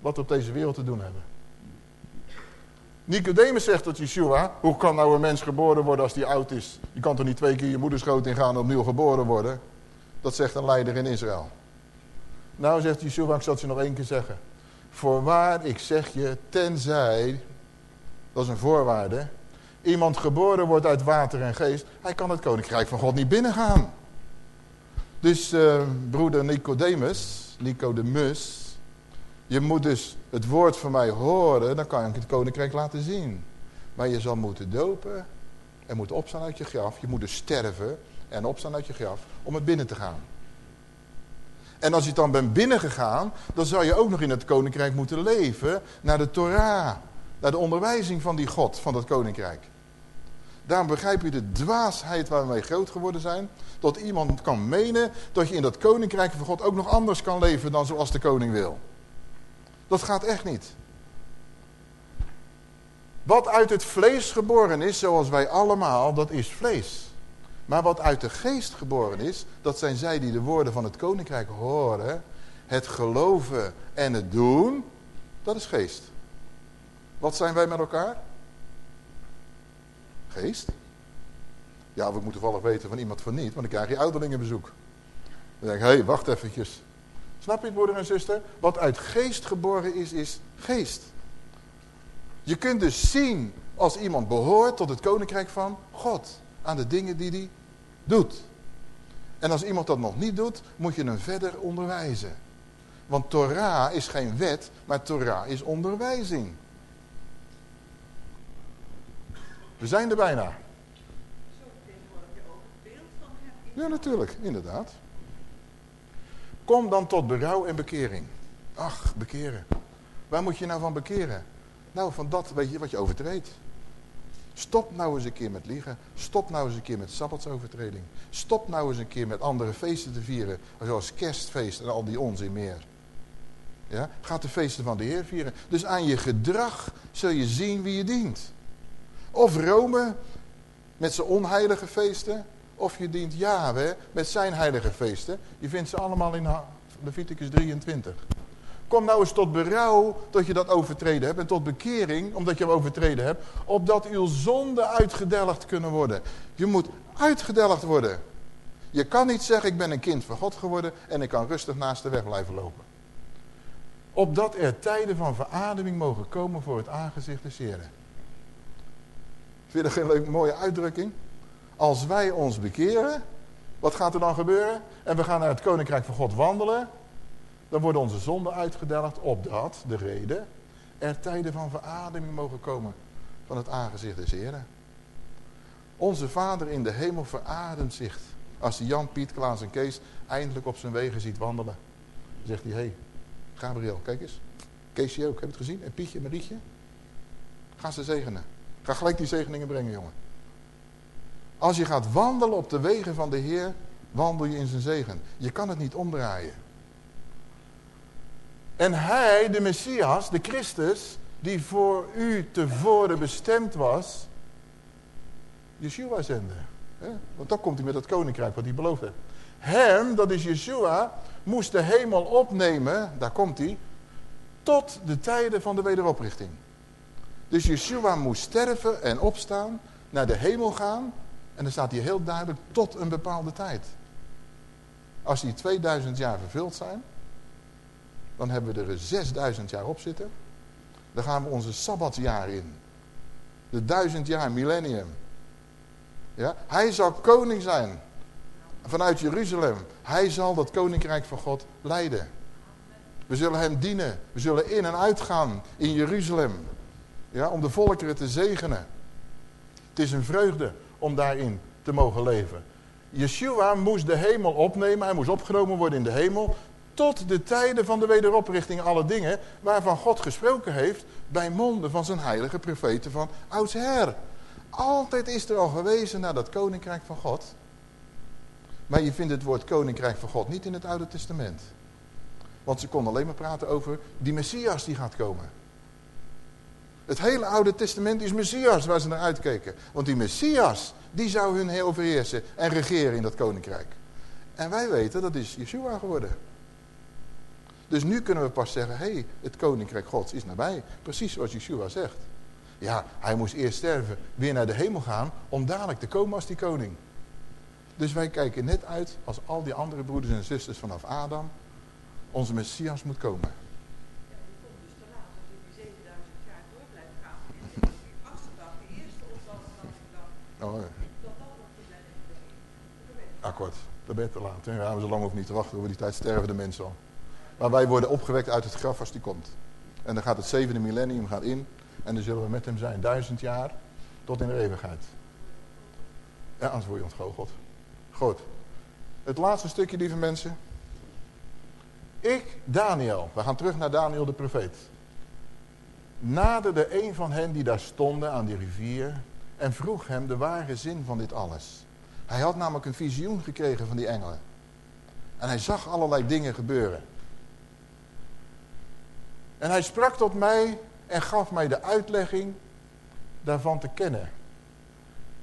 wat we op deze wereld te doen hebben. Nicodemus zegt tot Yeshua, hoe kan nou een mens geboren worden als die oud is? Je kan toch niet twee keer je moederschoot ingaan en opnieuw geboren worden? Dat zegt een leider in Israël. Nou zegt Yeshua, ik zal het je nog één keer zeggen. Voorwaar, ik zeg je, tenzij, dat is een voorwaarde, iemand geboren wordt uit water en geest, hij kan het koninkrijk van God niet binnengaan. Dus uh, broeder Nicodemus, Nicodemus, je moet dus het woord van mij horen, dan kan ik het koninkrijk laten zien. Maar je zal moeten dopen en moet opstaan uit je graf. Je moet dus sterven en opstaan uit je graf om het binnen te gaan. En als je dan bent binnengegaan, dan zou je ook nog in het koninkrijk moeten leven naar de Torah. Naar de onderwijzing van die God, van dat koninkrijk. Daarom begrijp je de dwaasheid waar mee groot geworden zijn. Dat iemand kan menen dat je in dat koninkrijk van God ook nog anders kan leven dan zoals de koning wil. Dat gaat echt niet. Wat uit het vlees geboren is, zoals wij allemaal, dat is vlees. Maar wat uit de geest geboren is, dat zijn zij die de woorden van het koninkrijk horen. Het geloven en het doen, dat is geest. Wat zijn wij met elkaar? Geest? Ja, we moeten toevallig weten van iemand van niet, want dan krijg je ouderlingenbezoek. Dan denk ik, hé, hey, wacht eventjes. Snap je, broeder en zuster? Wat uit geest geboren is, is geest. Je kunt dus zien als iemand behoort tot het koninkrijk van God. Aan de dingen die hij doet. En als iemand dat nog niet doet, moet je hem verder onderwijzen. Want Torah is geen wet, maar Torah is onderwijzing. We zijn er bijna. Ja, natuurlijk, inderdaad. Kom dan tot berouw en bekering. Ach, bekeren. Waar moet je nou van bekeren? Nou, van dat weet je wat je overtreedt. Stop nou eens een keer met liegen. Stop nou eens een keer met sabbatsovertreding. Stop nou eens een keer met andere feesten te vieren. Zoals kerstfeest en al die onzin meer. Ja? Ga de feesten van de Heer vieren. Dus aan je gedrag zul je zien wie je dient. Of Rome met zijn onheilige feesten. Of je dient Yahweh met zijn heilige feesten. Je vindt ze allemaal in Leviticus 23. Kom nou eens tot berouw dat je dat overtreden hebt. En tot bekering, omdat je hem overtreden hebt. Opdat uw zonden uitgedelgd kunnen worden. Je moet uitgedelgd worden. Je kan niet zeggen, ik ben een kind van God geworden. En ik kan rustig naast de weg blijven lopen. Opdat er tijden van verademing mogen komen voor het aangezicht des Heren. Vind je geen mooie uitdrukking? Als wij ons bekeren, wat gaat er dan gebeuren? En we gaan naar het koninkrijk van God wandelen. Dan worden onze zonden uitgedelgd opdat, de reden, er tijden van verademing mogen komen van het aangezicht des Heren. Onze Vader in de hemel verademt zich als hij Jan, Piet, Klaas en Kees eindelijk op zijn wegen ziet wandelen. Dan zegt hij, hé, hey, Gabriel, kijk eens. Keesje ook, heb je het gezien? En Pietje en Marietje? Ga ze zegenen. Ga gelijk die zegeningen brengen, jongen. Als je gaat wandelen op de wegen van de Heer, wandel je in zijn zegen. Je kan het niet omdraaien. En hij, de Messias, de Christus, die voor u tevoren bestemd was, Yeshua zende. Want dan komt hij met het koninkrijk wat hij beloofd heeft. Hem, dat is Yeshua, moest de hemel opnemen, daar komt hij, tot de tijden van de wederoprichting. Dus Yeshua moest sterven en opstaan, naar de hemel gaan. En dan staat hier heel duidelijk, tot een bepaalde tijd. Als die 2000 jaar vervuld zijn, dan hebben we er 6000 jaar op zitten. Dan gaan we onze Sabbatsjaar in. De duizend jaar millennium. Ja? Hij zal koning zijn. Vanuit Jeruzalem. Hij zal dat koninkrijk van God leiden. We zullen hem dienen. We zullen in en uitgaan in Jeruzalem. Ja, om de volkeren te zegenen. Het is een vreugde om daarin te mogen leven. Yeshua moest de hemel opnemen. Hij moest opgenomen worden in de hemel. Tot de tijden van de wederoprichting alle dingen waarvan God gesproken heeft bij monden van zijn heilige profeten van oudsher. Altijd is er al gewezen naar dat koninkrijk van God. Maar je vindt het woord koninkrijk van God niet in het Oude Testament. Want ze konden alleen maar praten over die Messias die gaat komen. Het hele Oude Testament is Messias waar ze naar uitkeken. Want die Messias, die zou hun overheersen en regeren in dat koninkrijk. En wij weten, dat is Yeshua geworden. Dus nu kunnen we pas zeggen, hé, hey, het koninkrijk gods is nabij. Precies zoals Yeshua zegt. Ja, hij moest eerst sterven, weer naar de hemel gaan, om dadelijk te komen als die koning. Dus wij kijken net uit als al die andere broeders en zusters vanaf Adam, onze Messias moet komen. Oh, ja. Akkoord, dat ben je te laat. Ja, we zo lang hoeven niet te wachten. Over die tijd sterven de mensen al. Maar wij worden opgewekt uit het graf als die komt. En dan gaat het zevende millennium gaat in. En dan zullen we met hem zijn. Duizend jaar tot in de eeuwigheid. Ja, anders word je ontgoocheld. Goed. Het laatste stukje, lieve mensen. Ik, Daniel. We gaan terug naar Daniel de profeet. Naderde een van hen die daar stonden aan die rivier. En vroeg hem de ware zin van dit alles. Hij had namelijk een visioen gekregen van die engelen. En hij zag allerlei dingen gebeuren. En hij sprak tot mij en gaf mij de uitlegging daarvan te kennen.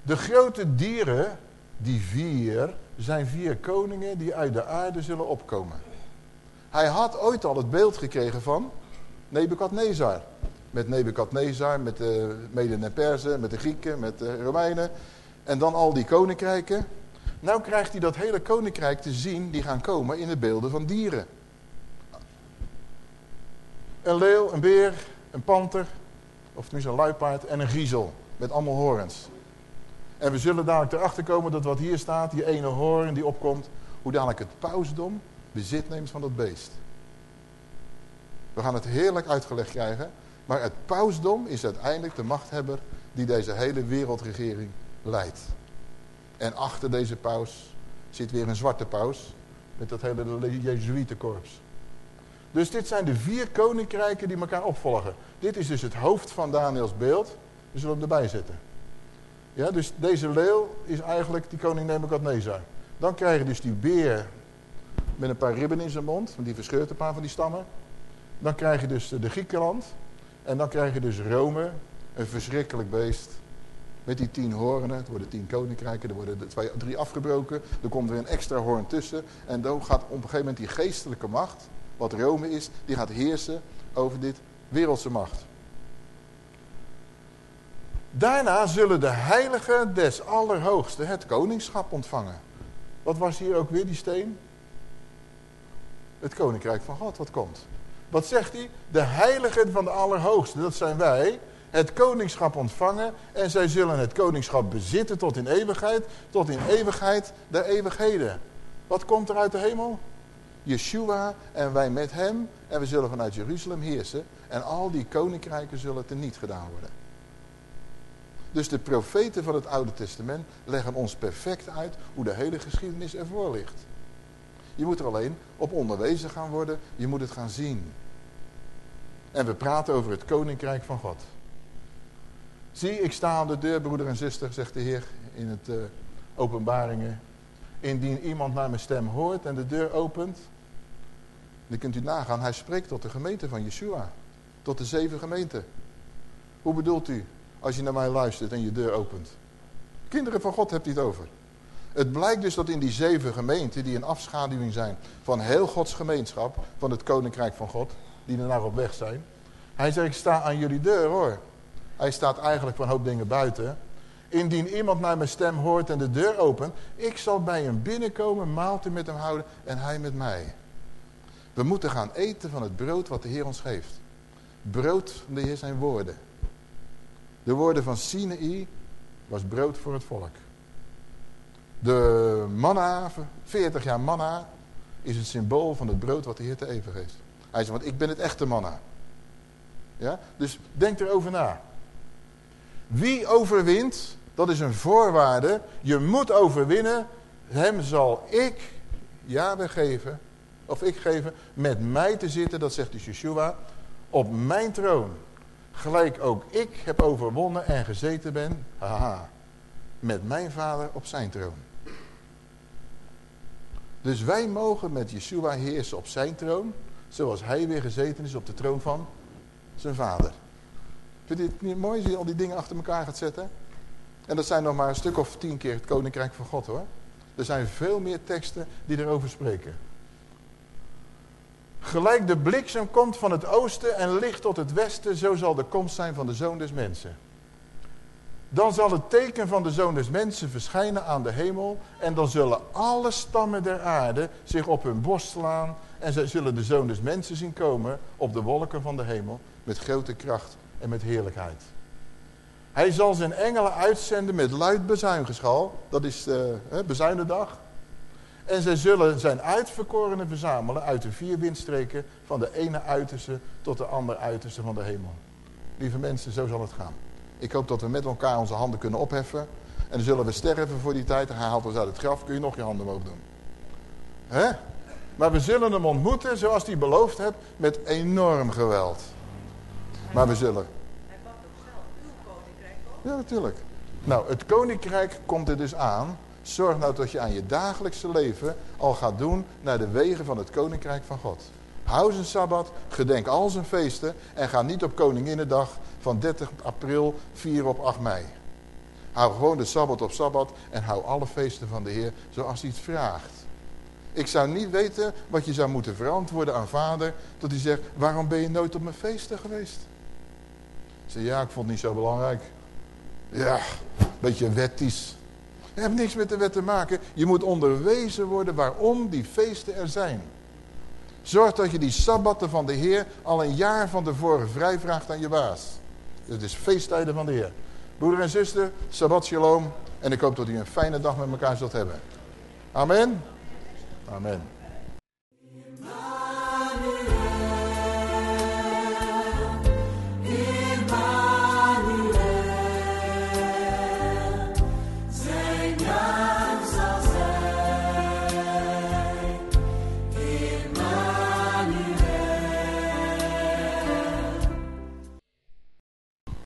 De grote dieren, die vier, zijn vier koningen die uit de aarde zullen opkomen. Hij had ooit al het beeld gekregen van Nebukadnezar. Met Nebukadnezar, met de Meden en Perzen, met de Grieken, met de Romeinen. En dan al die koninkrijken. Nou krijgt hij dat hele koninkrijk te zien, die gaan komen in de beelden van dieren. Een leeuw, een beer, een panter, of tenminste een luipaard en een griezel met allemaal horens. En we zullen dadelijk erachter komen dat wat hier staat, die ene hoorn die opkomt, hoe dadelijk het pausdom bezit neemt van dat beest. We gaan het heerlijk uitgelegd krijgen, maar het pausdom is uiteindelijk de machthebber die deze hele wereldregering leidt. En achter deze paus zit weer een zwarte paus met dat hele Jezuïetenkorps. Dus dit zijn de vier koninkrijken die elkaar opvolgen. Dit is dus het hoofd van Daniels beeld. We zullen hem erbij zetten. Ja, dus deze leeuw is eigenlijk die koning Nebukadnezar. Dan krijg je dus die beer met een paar ribben in zijn mond. Want die verscheurt een paar van die stammen. Dan krijg je dus de Griekenland. En dan krijg je dus Rome. Een verschrikkelijk beest. Met die tien hoornen. Het worden tien koninkrijken. Er worden twee, drie afgebroken. Er komt weer een extra hoorn tussen. En dan gaat op een gegeven moment die geestelijke macht wat Rome is, die gaat heersen over dit wereldse macht. Daarna zullen de heiligen des Allerhoogste het koningschap ontvangen. Wat was hier ook weer die steen? Het koninkrijk van God wat komt. Wat zegt hij? De heiligen van de Allerhoogste, dat zijn wij, het koningschap ontvangen en zij zullen het koningschap bezitten tot in eeuwigheid, tot in eeuwigheid der eeuwigheden. Wat komt er uit de hemel? Yeshua en wij met hem en we zullen vanuit Jeruzalem heersen en al die koninkrijken zullen teniet gedaan worden. Dus de profeten van het Oude Testament leggen ons perfect uit hoe de hele geschiedenis ervoor ligt. Je moet er alleen op onderwezen gaan worden, je moet het gaan zien. En we praten over het koninkrijk van God. Zie, ik sta aan de deur, broeder en zuster, zegt de Heer in het uh, openbaringen. Indien iemand naar mijn stem hoort en de deur opent, dan kunt u nagaan, hij spreekt tot de gemeente van Yeshua. Tot de zeven gemeenten. Hoe bedoelt u als je naar mij luistert en je deur opent? Kinderen van God hebt u het over. Het blijkt dus dat in die zeven gemeenten, die een afschaduwing zijn van heel Gods gemeenschap, van het koninkrijk van God, die er naar op weg zijn. Hij zegt, ik sta aan jullie deur hoor. Hij staat eigenlijk van hoop dingen buiten. Indien iemand naar mijn stem hoort en de deur opent, ik zal bij hem binnenkomen, maaltijd met hem houden en hij met mij. We moeten gaan eten van het brood wat de Heer ons geeft. Brood van de Heer zijn woorden. De woorden van Sinaï was brood voor het volk. De manna, 40 jaar manna, is het symbool van het brood wat de Heer te even geeft. Hij zegt, want ik ben het echte manna. Ja? Dus denk erover na. Wie overwint, dat is een voorwaarde. Je moet overwinnen. Hem zal ik, ja, geven, of ik geven, met mij te zitten, dat zegt dus Yeshua, op mijn troon. Gelijk ook ik heb overwonnen en gezeten ben, haha, met mijn vader op zijn troon. Dus wij mogen met Yeshua heersen op zijn troon, zoals hij weer gezeten is op de troon van zijn vader. Vind je het niet mooi als je al die dingen achter elkaar gaat zetten? En dat zijn nog maar een stuk of tien keer het koninkrijk van God hoor. Er zijn veel meer teksten die erover spreken. Gelijk de bliksem komt van het oosten en ligt tot het westen, zo zal de komst zijn van de Zoon des Mensen. Dan zal het teken van de Zoon des Mensen verschijnen aan de hemel en dan zullen alle stammen der aarde zich op hun borst slaan en zij zullen de Zoon des Mensen zien komen op de wolken van de hemel met grote kracht en met heerlijkheid. Hij zal zijn engelen uitzenden met luid bezuingeschal. Dat is uh, bezuinendag. En zij zullen zijn uitverkorenen verzamelen uit de vier windstreken van de ene uiterste tot de andere uiterste van de hemel. Lieve mensen, zo zal het gaan. Ik hoop dat we met elkaar onze handen kunnen opheffen. En dan zullen we sterven voor die tijd. Hij haalt ons uit het graf. Kun je nog je handen omhoog doen. Hè? Maar we zullen hem ontmoeten zoals hij beloofd hebt met enorm geweld. Maar we zullen... Hij pakt ook zelf uw koninkrijk op. Ja, natuurlijk. Nou, het koninkrijk komt er dus aan. Zorg nou dat je aan je dagelijkse leven al gaat doen naar de wegen van het koninkrijk van God. Hou zijn Sabbat, gedenk al zijn feesten en ga niet op Koninginnedag van 30 april 4 op 8 mei. Hou gewoon de Sabbat op Sabbat en hou alle feesten van de Heer zoals hij het vraagt. Ik zou niet weten wat je zou moeten verantwoorden aan vader. Dat hij zegt, waarom ben je nooit op mijn feesten geweest? Ik ja, ik vond het niet zo belangrijk. Ja, een beetje wettisch. Het heeft niks met de wet te maken. Je moet onderwezen worden waarom die feesten er zijn. Zorg dat je die sabbatten van de Heer al een jaar van tevoren vrijvraagt aan je baas. Het is feesttijden van de Heer. Broeder en zuster, Sabbat Shalom. En ik hoop dat u een fijne dag met elkaar zult hebben. Amen. Amen.